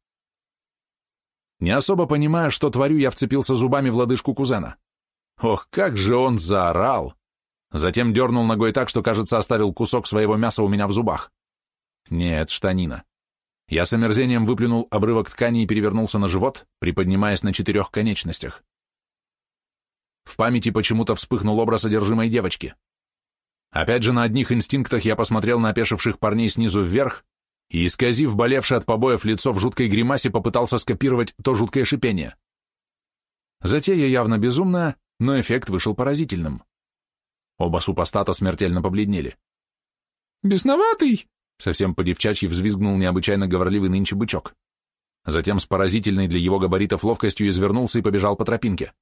Не особо понимая, что творю, я вцепился зубами в лодыжку кузена. Ох, как же он заорал! Затем дернул ногой так, что, кажется, оставил кусок своего мяса у меня в зубах. Нет, штанина. Я с омерзением выплюнул обрывок ткани и перевернулся на живот, приподнимаясь на четырех конечностях. В памяти почему-то вспыхнул образ одержимой девочки. Опять же, на одних инстинктах я посмотрел на опешивших парней снизу вверх и, исказив болевшее от побоев лицо в жуткой гримасе, попытался скопировать то жуткое шипение. Затея явно безумная, но эффект вышел поразительным. Оба супостата смертельно побледнели. «Бесноватый!» — совсем по-девчачьи взвизгнул необычайно говорливый нынче бычок. Затем с поразительной для его габаритов ловкостью извернулся и побежал по тропинке.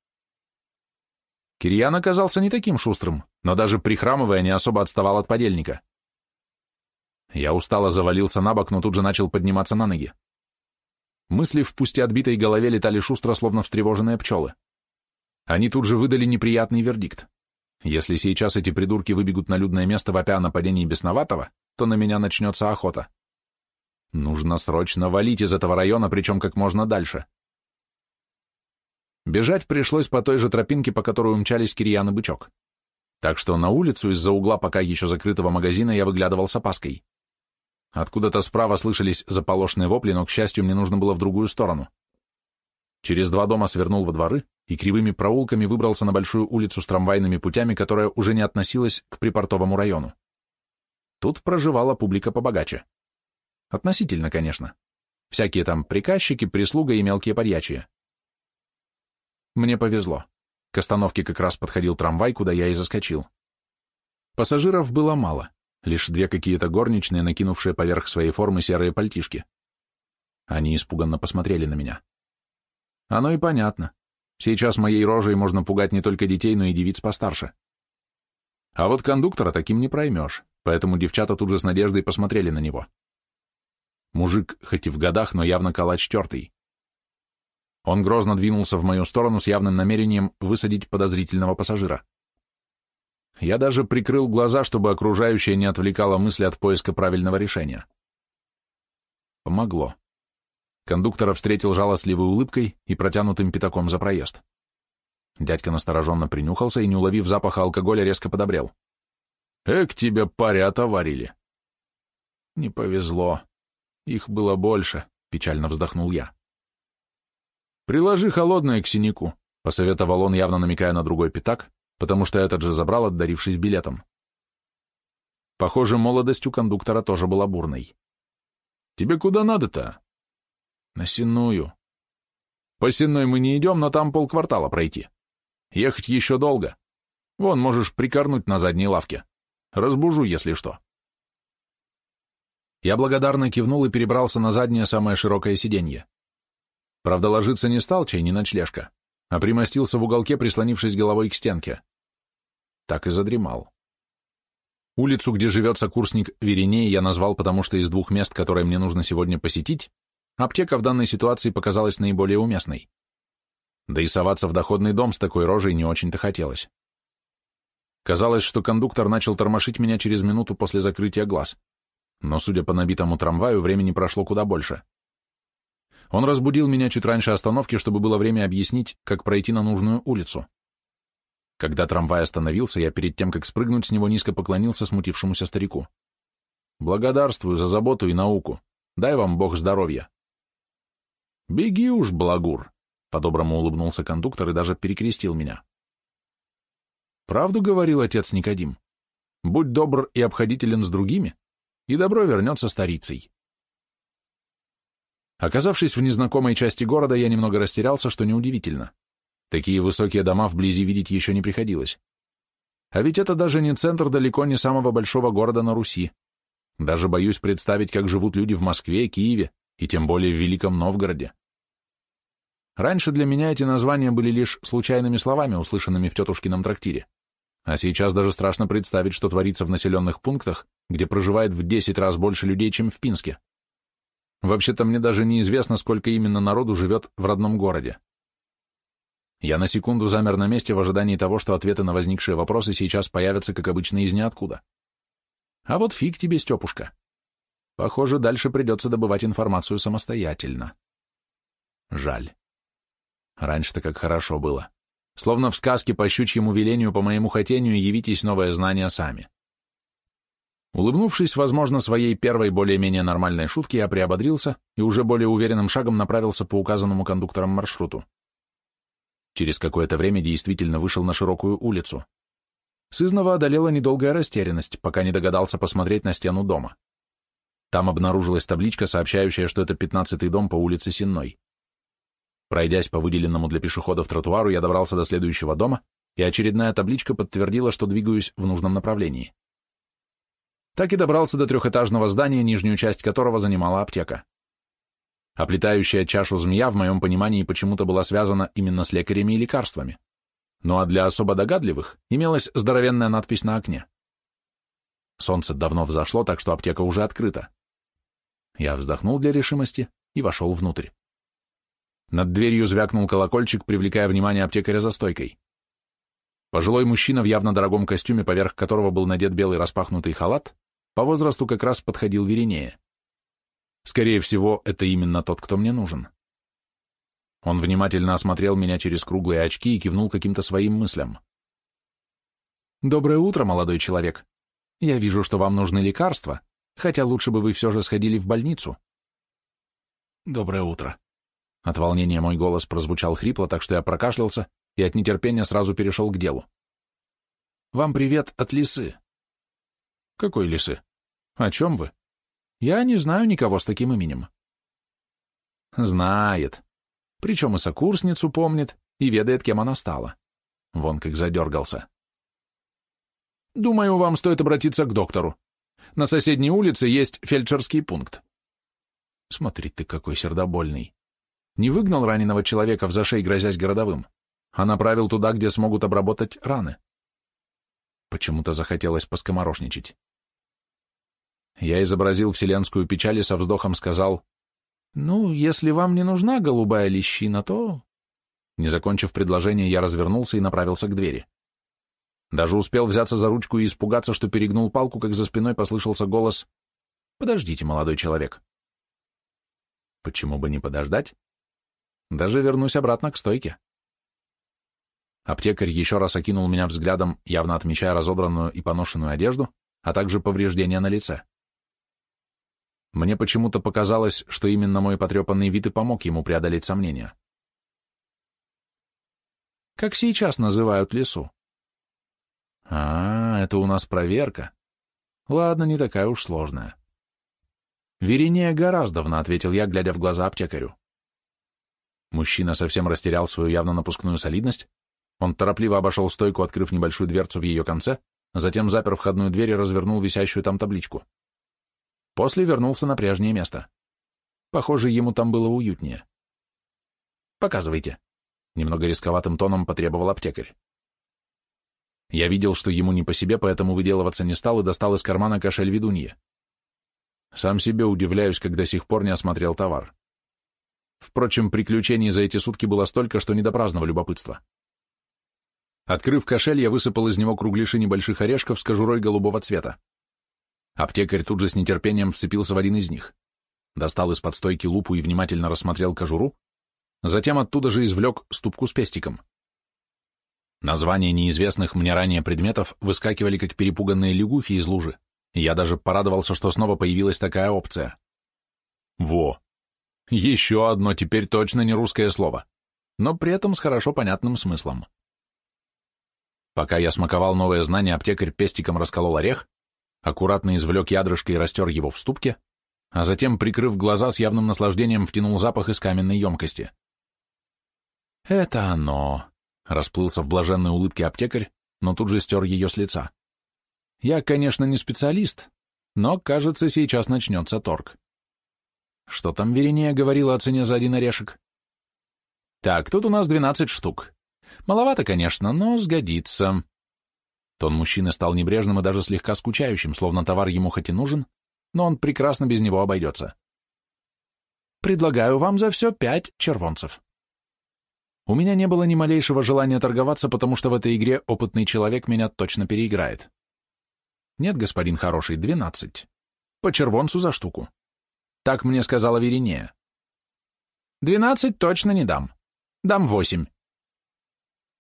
Кирьян оказался не таким шустрым, но даже прихрамывая не особо отставал от подельника. Я устало завалился на бок, но тут же начал подниматься на ноги. Мысли в пусте отбитой голове летали шустро, словно встревоженные пчелы. Они тут же выдали неприятный вердикт. Если сейчас эти придурки выбегут на людное место вопя о нападении бесноватого, то на меня начнется охота. Нужно срочно валить из этого района, причем как можно дальше. Бежать пришлось по той же тропинке, по которой умчались Кирьян и Бычок. Так что на улицу из-за угла пока еще закрытого магазина я выглядывал с опаской. Откуда-то справа слышались заполошные вопли, но, к счастью, мне нужно было в другую сторону. Через два дома свернул во дворы и кривыми проулками выбрался на большую улицу с трамвайными путями, которая уже не относилась к припортовому району. Тут проживала публика побогаче. Относительно, конечно. Всякие там приказчики, прислуга и мелкие подьячие. Мне повезло. К остановке как раз подходил трамвай, куда я и заскочил. Пассажиров было мало, лишь две какие-то горничные, накинувшие поверх своей формы серые пальтишки. Они испуганно посмотрели на меня. Оно и понятно. Сейчас моей рожей можно пугать не только детей, но и девиц постарше. А вот кондуктора таким не проймешь, поэтому девчата тут же с надеждой посмотрели на него. Мужик, хоть и в годах, но явно калач тертый. Он грозно двинулся в мою сторону с явным намерением высадить подозрительного пассажира. Я даже прикрыл глаза, чтобы окружающее не отвлекало мысли от поиска правильного решения. Помогло. Кондуктора встретил жалостливой улыбкой и протянутым пятаком за проезд. Дядька настороженно принюхался и, не уловив запаха алкоголя, резко подобрел. «Эк, тебя паря варили. «Не повезло. Их было больше», — печально вздохнул я. «Приложи холодное к синяку», — посоветовал он, явно намекая на другой пятак, потому что этот же забрал, отдарившись билетом. Похоже, молодость у кондуктора тоже была бурной. «Тебе куда надо-то?» «На Сенную». «По Сенной мы не идем, но там полквартала пройти. Ехать еще долго. Вон, можешь прикорнуть на задней лавке. Разбужу, если что». Я благодарно кивнул и перебрался на заднее самое широкое сиденье. Правда, ложиться не стал, чай не ночлежка, а примостился в уголке, прислонившись головой к стенке так и задремал. Улицу, где живет сокурсник Вериней, я назвал, потому что из двух мест, которые мне нужно сегодня посетить, аптека в данной ситуации показалась наиболее уместной. Да и соваться в доходный дом с такой рожей не очень-то хотелось. Казалось, что кондуктор начал тормошить меня через минуту после закрытия глаз, но, судя по набитому трамваю, времени прошло куда больше. Он разбудил меня чуть раньше остановки, чтобы было время объяснить, как пройти на нужную улицу. Когда трамвай остановился, я перед тем, как спрыгнуть с него, низко поклонился смутившемуся старику. «Благодарствую за заботу и науку. Дай вам Бог здоровья». «Беги уж, благур», — по-доброму улыбнулся кондуктор и даже перекрестил меня. «Правду говорил отец Никодим. Будь добр и обходителен с другими, и добро вернется старицей». Оказавшись в незнакомой части города, я немного растерялся, что неудивительно. Такие высокие дома вблизи видеть еще не приходилось. А ведь это даже не центр далеко не самого большого города на Руси. Даже боюсь представить, как живут люди в Москве, Киеве и тем более в Великом Новгороде. Раньше для меня эти названия были лишь случайными словами, услышанными в тетушкином трактире. А сейчас даже страшно представить, что творится в населенных пунктах, где проживает в 10 раз больше людей, чем в Пинске. Вообще-то мне даже неизвестно, сколько именно народу живет в родном городе. Я на секунду замер на месте в ожидании того, что ответы на возникшие вопросы сейчас появятся, как обычно, из ниоткуда. А вот фиг тебе, Степушка. Похоже, дальше придется добывать информацию самостоятельно. Жаль. Раньше-то как хорошо было. Словно в сказке по щучьему велению, по моему хотению, явитесь новое знание сами. Улыбнувшись, возможно, своей первой более-менее нормальной шутке, я приободрился и уже более уверенным шагом направился по указанному кондуктором маршруту. Через какое-то время действительно вышел на широкую улицу. Сызнова одолела недолгая растерянность, пока не догадался посмотреть на стену дома. Там обнаружилась табличка, сообщающая, что это пятнадцатый дом по улице Сенной. Пройдясь по выделенному для пешеходов тротуару, я добрался до следующего дома, и очередная табличка подтвердила, что двигаюсь в нужном направлении. Так и добрался до трехэтажного здания, нижнюю часть которого занимала аптека. Оплетающая чашу змея в моем понимании почему-то была связана именно с лекарями и лекарствами. Ну а для особо догадливых имелась здоровенная надпись на окне. Солнце давно взошло, так что аптека уже открыта. Я вздохнул для решимости и вошел внутрь. Над дверью звякнул колокольчик, привлекая внимание аптекаря за стойкой. Пожилой мужчина в явно дорогом костюме, поверх которого был надет белый распахнутый халат, по возрасту как раз подходил Веринее. Скорее всего, это именно тот, кто мне нужен. Он внимательно осмотрел меня через круглые очки и кивнул каким-то своим мыслям. «Доброе утро, молодой человек. Я вижу, что вам нужны лекарства, хотя лучше бы вы все же сходили в больницу». «Доброе утро». От волнения мой голос прозвучал хрипло, так что я прокашлялся и от нетерпения сразу перешел к делу. «Вам привет от лисы». «Какой лисы? О чем вы?» Я не знаю никого с таким именем. Знает. Причем и сокурсницу помнит, и ведает, кем она стала. Вон как задергался. Думаю, вам стоит обратиться к доктору. На соседней улице есть фельдшерский пункт. Смотри ты, какой сердобольный. Не выгнал раненого человека в зашей, грозясь городовым, а направил туда, где смогут обработать раны. Почему-то захотелось поскоморошничать. Я изобразил вселенскую печаль и со вздохом сказал, «Ну, если вам не нужна голубая лещина, то...» Не закончив предложение, я развернулся и направился к двери. Даже успел взяться за ручку и испугаться, что перегнул палку, как за спиной послышался голос «Подождите, молодой человек». Почему бы не подождать? Даже вернусь обратно к стойке. Аптекарь еще раз окинул меня взглядом, явно отмечая разодранную и поношенную одежду, а также повреждения на лице. Мне почему-то показалось, что именно мой потрепанный вид и помог ему преодолеть сомнения. Как сейчас называют лесу? А, это у нас проверка. Ладно, не такая уж сложная. Веринея Гораздовна, ответил я, глядя в глаза аптекарю. Мужчина совсем растерял свою явно напускную солидность. Он торопливо обошел стойку, открыв небольшую дверцу в ее конце, затем запер входную дверь и развернул висящую там табличку. После вернулся на прежнее место. Похоже, ему там было уютнее. «Показывайте», — немного рисковатым тоном потребовал аптекарь. Я видел, что ему не по себе, поэтому выделываться не стал и достал из кармана кошель ведуньи. Сам себе удивляюсь, до сих пор не осмотрел товар. Впрочем, приключений за эти сутки было столько, что не до праздного любопытства. Открыв кошель, я высыпал из него кругляши небольших орешков с кожурой голубого цвета. Аптекарь тут же с нетерпением вцепился в один из них. Достал из-под стойки лупу и внимательно рассмотрел кожуру, затем оттуда же извлек ступку с пестиком. Названия неизвестных мне ранее предметов выскакивали как перепуганные лягухи из лужи, я даже порадовался, что снова появилась такая опция. Во! Еще одно теперь точно не русское слово, но при этом с хорошо понятным смыслом. Пока я смаковал новое знание, аптекарь пестиком расколол орех, аккуратно извлек ядрышко и растер его в ступке, а затем, прикрыв глаза, с явным наслаждением втянул запах из каменной емкости. «Это оно!» Расплылся в блаженной улыбке аптекарь, но тут же стер ее с лица. Я, конечно, не специалист, но, кажется, сейчас начнется торг. Что там Верения говорила о цене за один орешек? Так, тут у нас двенадцать штук. Маловато, конечно, но сгодится. Тон мужчины стал небрежным и даже слегка скучающим, словно товар ему хоть и нужен, но он прекрасно без него обойдется. Предлагаю вам за все пять червонцев. У меня не было ни малейшего желания торговаться, потому что в этой игре опытный человек меня точно переиграет. Нет, господин хороший, двенадцать. По червонцу за штуку. Так мне сказала Веринея. Двенадцать точно не дам. Дам восемь.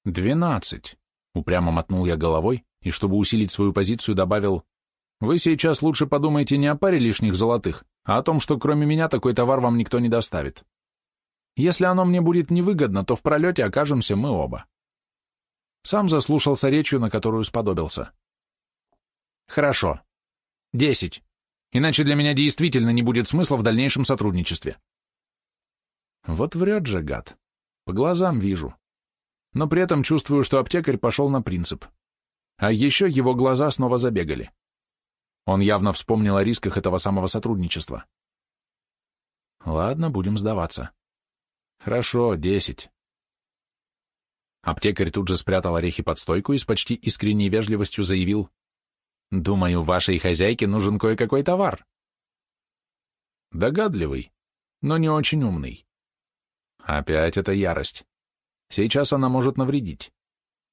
Двенадцать. Упрямо мотнул я головой и, чтобы усилить свою позицию, добавил, «Вы сейчас лучше подумайте не о паре лишних золотых, а о том, что кроме меня такой товар вам никто не доставит. Если оно мне будет невыгодно, то в пролете окажемся мы оба. Сам заслушался речью, на которую сподобился. Хорошо. Десять. Иначе для меня действительно не будет смысла в дальнейшем сотрудничестве. Вот врет же, гад. По глазам вижу. Но при этом чувствую, что аптекарь пошел на принцип. А еще его глаза снова забегали. Он явно вспомнил о рисках этого самого сотрудничества. Ладно, будем сдаваться. Хорошо, десять. Аптекарь тут же спрятал орехи под стойку и с почти искренней вежливостью заявил, «Думаю, вашей хозяйке нужен кое-какой товар». Догадливый, но не очень умный. Опять эта ярость. Сейчас она может навредить,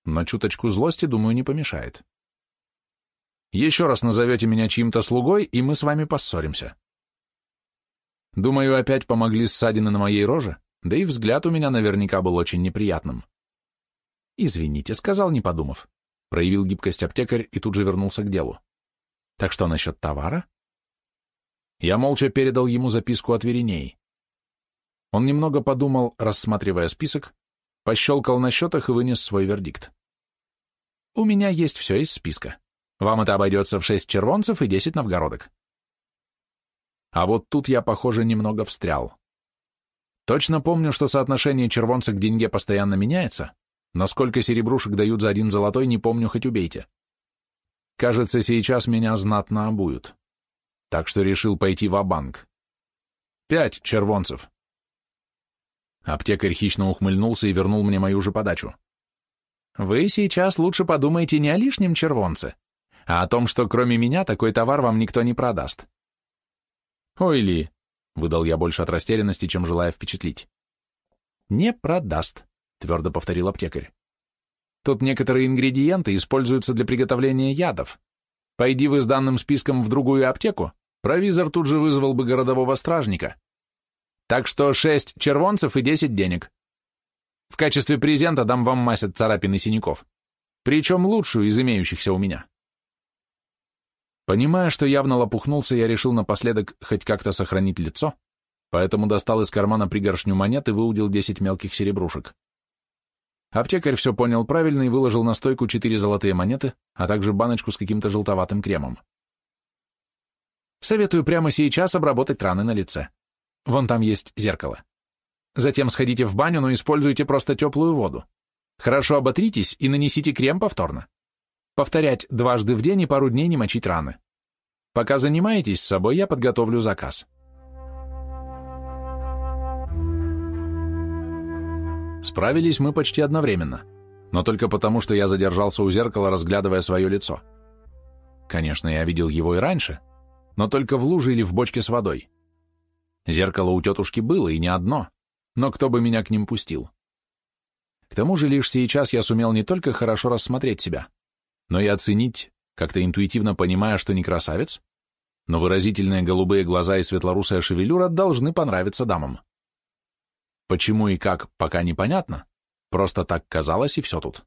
но чуточку злости, думаю, не помешает. Еще раз назовете меня чьим-то слугой, и мы с вами поссоримся. Думаю, опять помогли ссадины на моей роже, да и взгляд у меня наверняка был очень неприятным. «Извините», — сказал, не подумав. Проявил гибкость аптекарь и тут же вернулся к делу. «Так что насчет товара?» Я молча передал ему записку от Веринеи. Он немного подумал, рассматривая список, пощелкал на счетах и вынес свой вердикт. «У меня есть все из списка. Вам это обойдется в шесть червонцев и десять новгородок». А вот тут я, похоже, немного встрял. Точно помню, что соотношение червонца к деньге постоянно меняется, но сколько серебрушек дают за один золотой, не помню, хоть убейте. Кажется, сейчас меня знатно обуют. Так что решил пойти в банк Пять червонцев. Аптекарь хищно ухмыльнулся и вернул мне мою же подачу. Вы сейчас лучше подумайте не о лишнем червонце, а о том, что кроме меня такой товар вам никто не продаст. Ой ли, выдал я больше от растерянности, чем желая впечатлить. Не продаст, твердо повторил аптекарь. Тут некоторые ингредиенты используются для приготовления ядов. Пойди вы с данным списком в другую аптеку, провизор тут же вызвал бы городового стражника. Так что шесть червонцев и десять денег. В качестве презента дам вам мазь от царапин и синяков. Причем лучшую из имеющихся у меня. Понимая, что явно лопухнулся, я решил напоследок хоть как-то сохранить лицо, поэтому достал из кармана пригоршню монет и выудил десять мелких серебрушек. Аптекарь все понял правильно и выложил на стойку четыре золотые монеты, а также баночку с каким-то желтоватым кремом. Советую прямо сейчас обработать раны на лице. Вон там есть зеркало. Затем сходите в баню, но используйте просто теплую воду. Хорошо оботритесь и нанесите крем повторно. Повторять дважды в день и пару дней не мочить раны. Пока занимаетесь собой, я подготовлю заказ. Справились мы почти одновременно, но только потому, что я задержался у зеркала, разглядывая свое лицо. Конечно, я видел его и раньше, но только в луже или в бочке с водой. Зеркало у тетушки было, и не одно, но кто бы меня к ним пустил? К тому же лишь сейчас я сумел не только хорошо рассмотреть себя, но и оценить, как-то интуитивно понимая, что не красавец, но выразительные голубые глаза и светлорусая шевелюра должны понравиться дамам. Почему и как, пока непонятно, просто так казалось и все тут.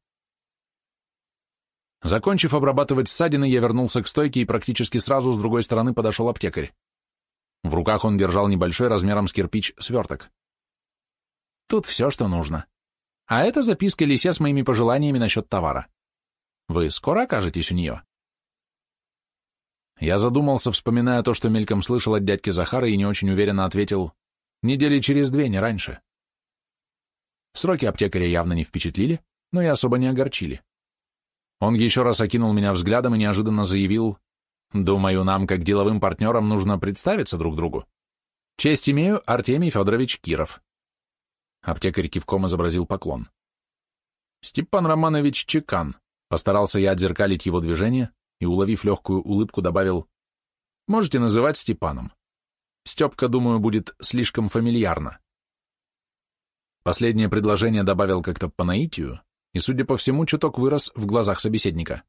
Закончив обрабатывать ссадины, я вернулся к стойке и практически сразу с другой стороны подошел аптекарь. В руках он держал небольшой размером с кирпич сверток. Тут все, что нужно. А это записка Лисе с моими пожеланиями насчет товара. Вы скоро окажетесь у нее? Я задумался, вспоминая то, что мельком слышал от дядьки Захара, и не очень уверенно ответил, недели через две, не раньше. Сроки аптекаря явно не впечатлили, но и особо не огорчили. Он еще раз окинул меня взглядом и неожиданно заявил, «Думаю, нам, как деловым партнерам, нужно представиться друг другу. Честь имею, Артемий Федорович Киров». Аптекарь кивком изобразил поклон. «Степан Романович Чекан», постарался я отзеркалить его движение и, уловив легкую улыбку, добавил, «Можете называть Степаном. Степка, думаю, будет слишком фамильярно». Последнее предложение добавил как-то по наитию, и, судя по всему, чуток вырос в глазах собеседника.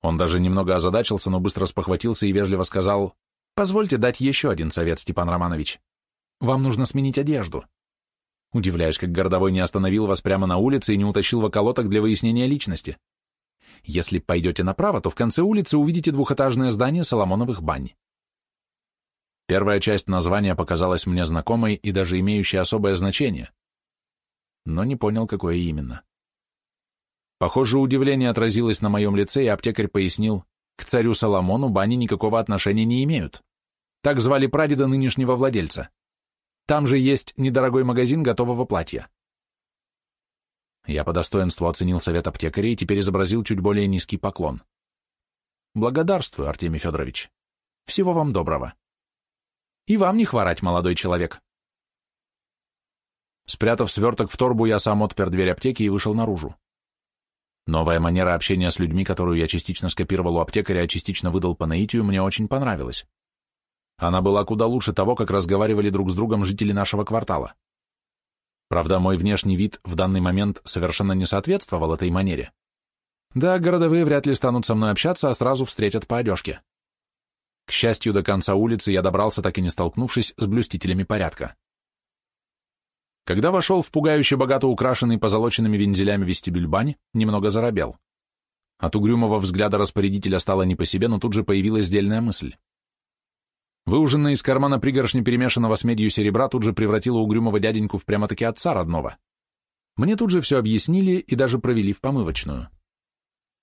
Он даже немного озадачился, но быстро спохватился и вежливо сказал, «Позвольте дать еще один совет, Степан Романович. Вам нужно сменить одежду. Удивляюсь, как городовой не остановил вас прямо на улице и не утащил в околоток для выяснения личности. Если пойдете направо, то в конце улицы увидите двухэтажное здание Соломоновых бань. Первая часть названия показалась мне знакомой и даже имеющей особое значение, но не понял, какое именно. Похоже, удивление отразилось на моем лице, и аптекарь пояснил, к царю Соломону бани никакого отношения не имеют. Так звали прадеда нынешнего владельца. Там же есть недорогой магазин готового платья. Я по достоинству оценил совет аптекаря и теперь изобразил чуть более низкий поклон. Благодарствую, Артемий Федорович. Всего вам доброго. И вам не хворать, молодой человек. Спрятав сверток в торбу, я сам отпер дверь аптеки и вышел наружу. Новая манера общения с людьми, которую я частично скопировал у аптекаря, а частично выдал по наитию, мне очень понравилась. Она была куда лучше того, как разговаривали друг с другом жители нашего квартала. Правда, мой внешний вид в данный момент совершенно не соответствовал этой манере. Да, городовые вряд ли станут со мной общаться, а сразу встретят по одежке. К счастью, до конца улицы я добрался, так и не столкнувшись с блюстителями порядка. Когда вошел в пугающе богато украшенный позолоченными вензелями вестибюль бани, немного заробел. От угрюмого взгляда распорядителя стало не по себе, но тут же появилась дельная мысль. Выуженная из кармана пригоршни перемешанного с медью серебра тут же превратила угрюмого дяденьку в прямо-таки отца родного. Мне тут же все объяснили и даже провели в помывочную.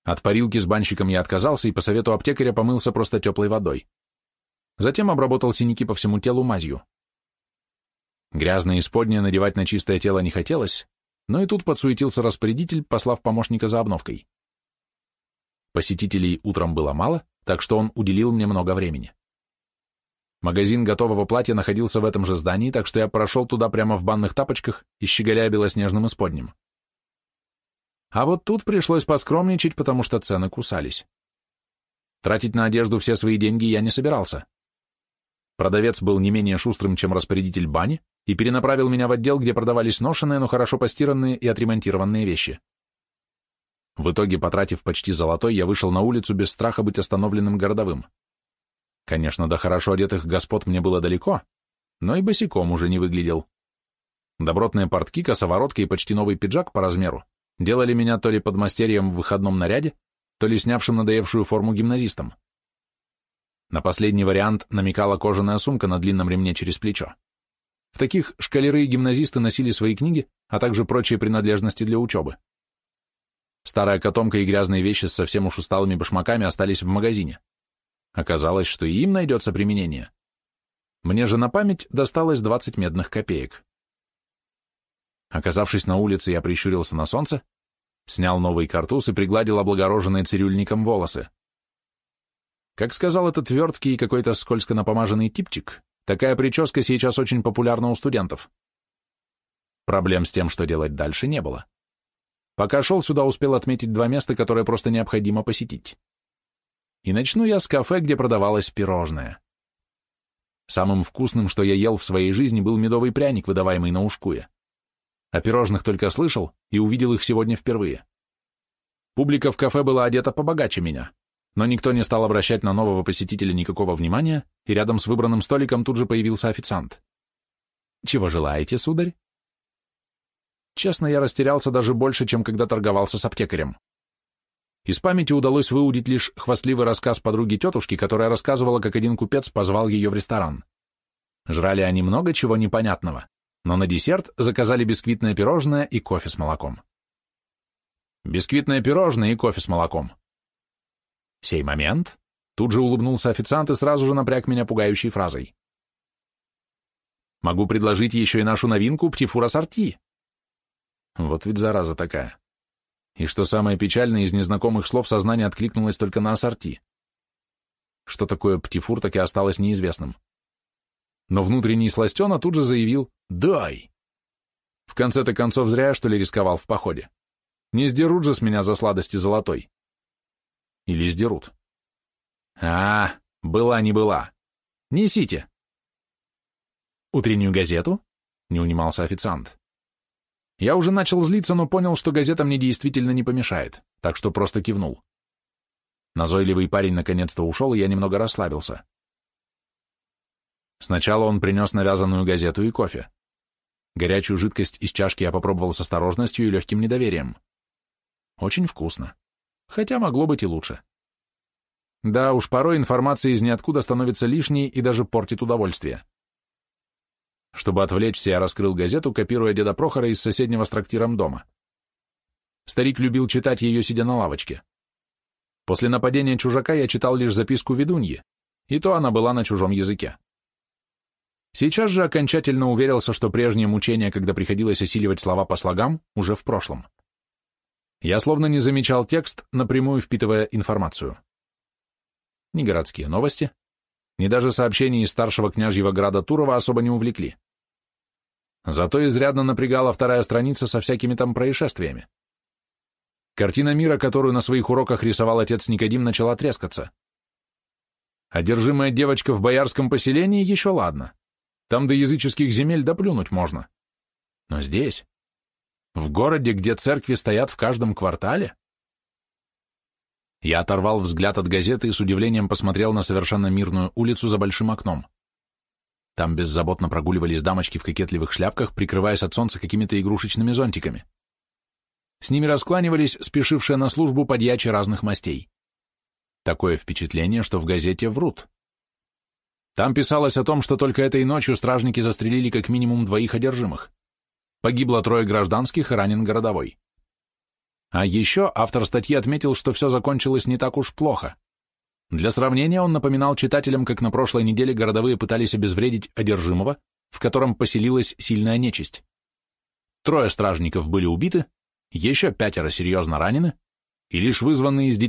От парилки с банщиком я отказался и по совету аптекаря помылся просто теплой водой. Затем обработал синяки по всему телу мазью. Грязное исподнее надевать на чистое тело не хотелось, но и тут подсуетился распорядитель, послав помощника за обновкой. Посетителей утром было мало, так что он уделил мне много времени. Магазин готового платья находился в этом же здании, так что я прошел туда прямо в банных тапочках и щеголяя белоснежным исподним. А вот тут пришлось поскромничать, потому что цены кусались. Тратить на одежду все свои деньги я не собирался. Продавец был не менее шустрым, чем распорядитель бани, и перенаправил меня в отдел, где продавались ношеные, но хорошо постиранные и отремонтированные вещи. В итоге, потратив почти золотой, я вышел на улицу без страха быть остановленным городовым. Конечно, до хорошо одетых господ мне было далеко, но и босиком уже не выглядел. Добротные портки, косоворотка и почти новый пиджак по размеру делали меня то ли подмастерьем в выходном наряде, то ли снявшим надоевшую форму гимназистом. На последний вариант намекала кожаная сумка на длинном ремне через плечо. В таких шкалеры и гимназисты носили свои книги, а также прочие принадлежности для учебы. Старая котомка и грязные вещи с совсем уж усталыми башмаками остались в магазине. Оказалось, что и им найдется применение. Мне же на память досталось 20 медных копеек. Оказавшись на улице, я прищурился на солнце, снял новый картуз и пригладил облагороженные цирюльником волосы. Как сказал этот верткий и какой-то скользко напомаженный типчик, такая прическа сейчас очень популярна у студентов. Проблем с тем, что делать дальше, не было. Пока шел сюда, успел отметить два места, которые просто необходимо посетить. И начну я с кафе, где продавалось пирожное. Самым вкусным, что я ел в своей жизни, был медовый пряник, выдаваемый на ушкуе. О пирожных только слышал и увидел их сегодня впервые. Публика в кафе была одета побогаче меня, но никто не стал обращать на нового посетителя никакого внимания, и рядом с выбранным столиком тут же появился официант. «Чего желаете, сударь?» Честно, я растерялся даже больше, чем когда торговался с аптекарем. Из памяти удалось выудить лишь хвастливый рассказ подруги тетушки, которая рассказывала, как один купец позвал ее в ресторан. Жрали они много чего непонятного, но на десерт заказали бисквитное пирожное и кофе с молоком. Бисквитное пирожное и кофе с молоком. Сей момент тут же улыбнулся официант и сразу же напряг меня пугающей фразой. Могу предложить еще и нашу новинку птифура сорти. Вот ведь зараза такая. И что самое печальное, из незнакомых слов сознание откликнулось только на ассорти. Что такое птифур, так и осталось неизвестным. Но внутренний сластена тут же заявил «Дай!». В конце-то концов зря, что ли, рисковал в походе. Не сдерут же с меня за сладости золотой. Или сдерут. А, была не была. Несите. Утреннюю газету? Не унимался официант. Я уже начал злиться, но понял, что газета мне действительно не помешает, так что просто кивнул. Назойливый парень наконец-то ушел, и я немного расслабился. Сначала он принес навязанную газету и кофе. Горячую жидкость из чашки я попробовал с осторожностью и легким недоверием. Очень вкусно. Хотя могло быть и лучше. Да, уж порой информация из ниоткуда становится лишней и даже портит удовольствие. Чтобы отвлечься, я раскрыл газету, копируя деда Прохора из соседнего с трактиром дома. Старик любил читать ее, сидя на лавочке. После нападения чужака я читал лишь записку ведуньи, и то она была на чужом языке. Сейчас же окончательно уверился, что прежнее мучение, когда приходилось осиливать слова по слогам, уже в прошлом. Я словно не замечал текст, напрямую впитывая информацию. Ни городские новости, ни даже сообщения из старшего княжьего града Турова особо не увлекли. Зато изрядно напрягала вторая страница со всякими там происшествиями. Картина мира, которую на своих уроках рисовал отец Никодим, начала трескаться. Одержимая девочка в боярском поселении еще ладно. Там до языческих земель доплюнуть можно. Но здесь, в городе, где церкви стоят в каждом квартале, я оторвал взгляд от газеты и с удивлением посмотрел на совершенно мирную улицу за большим окном. Там беззаботно прогуливались дамочки в кокетливых шляпках, прикрываясь от солнца какими-то игрушечными зонтиками. С ними раскланивались спешившие на службу подьячи разных мастей. Такое впечатление, что в газете врут. Там писалось о том, что только этой ночью стражники застрелили как минимум двоих одержимых. Погибло трое гражданских и ранен городовой. А еще автор статьи отметил, что все закончилось не так уж плохо. Для сравнения он напоминал читателям, как на прошлой неделе городовые пытались обезвредить одержимого, в котором поселилась сильная нечисть. Трое стражников были убиты, еще пятеро серьезно ранены, и лишь вызванный из детей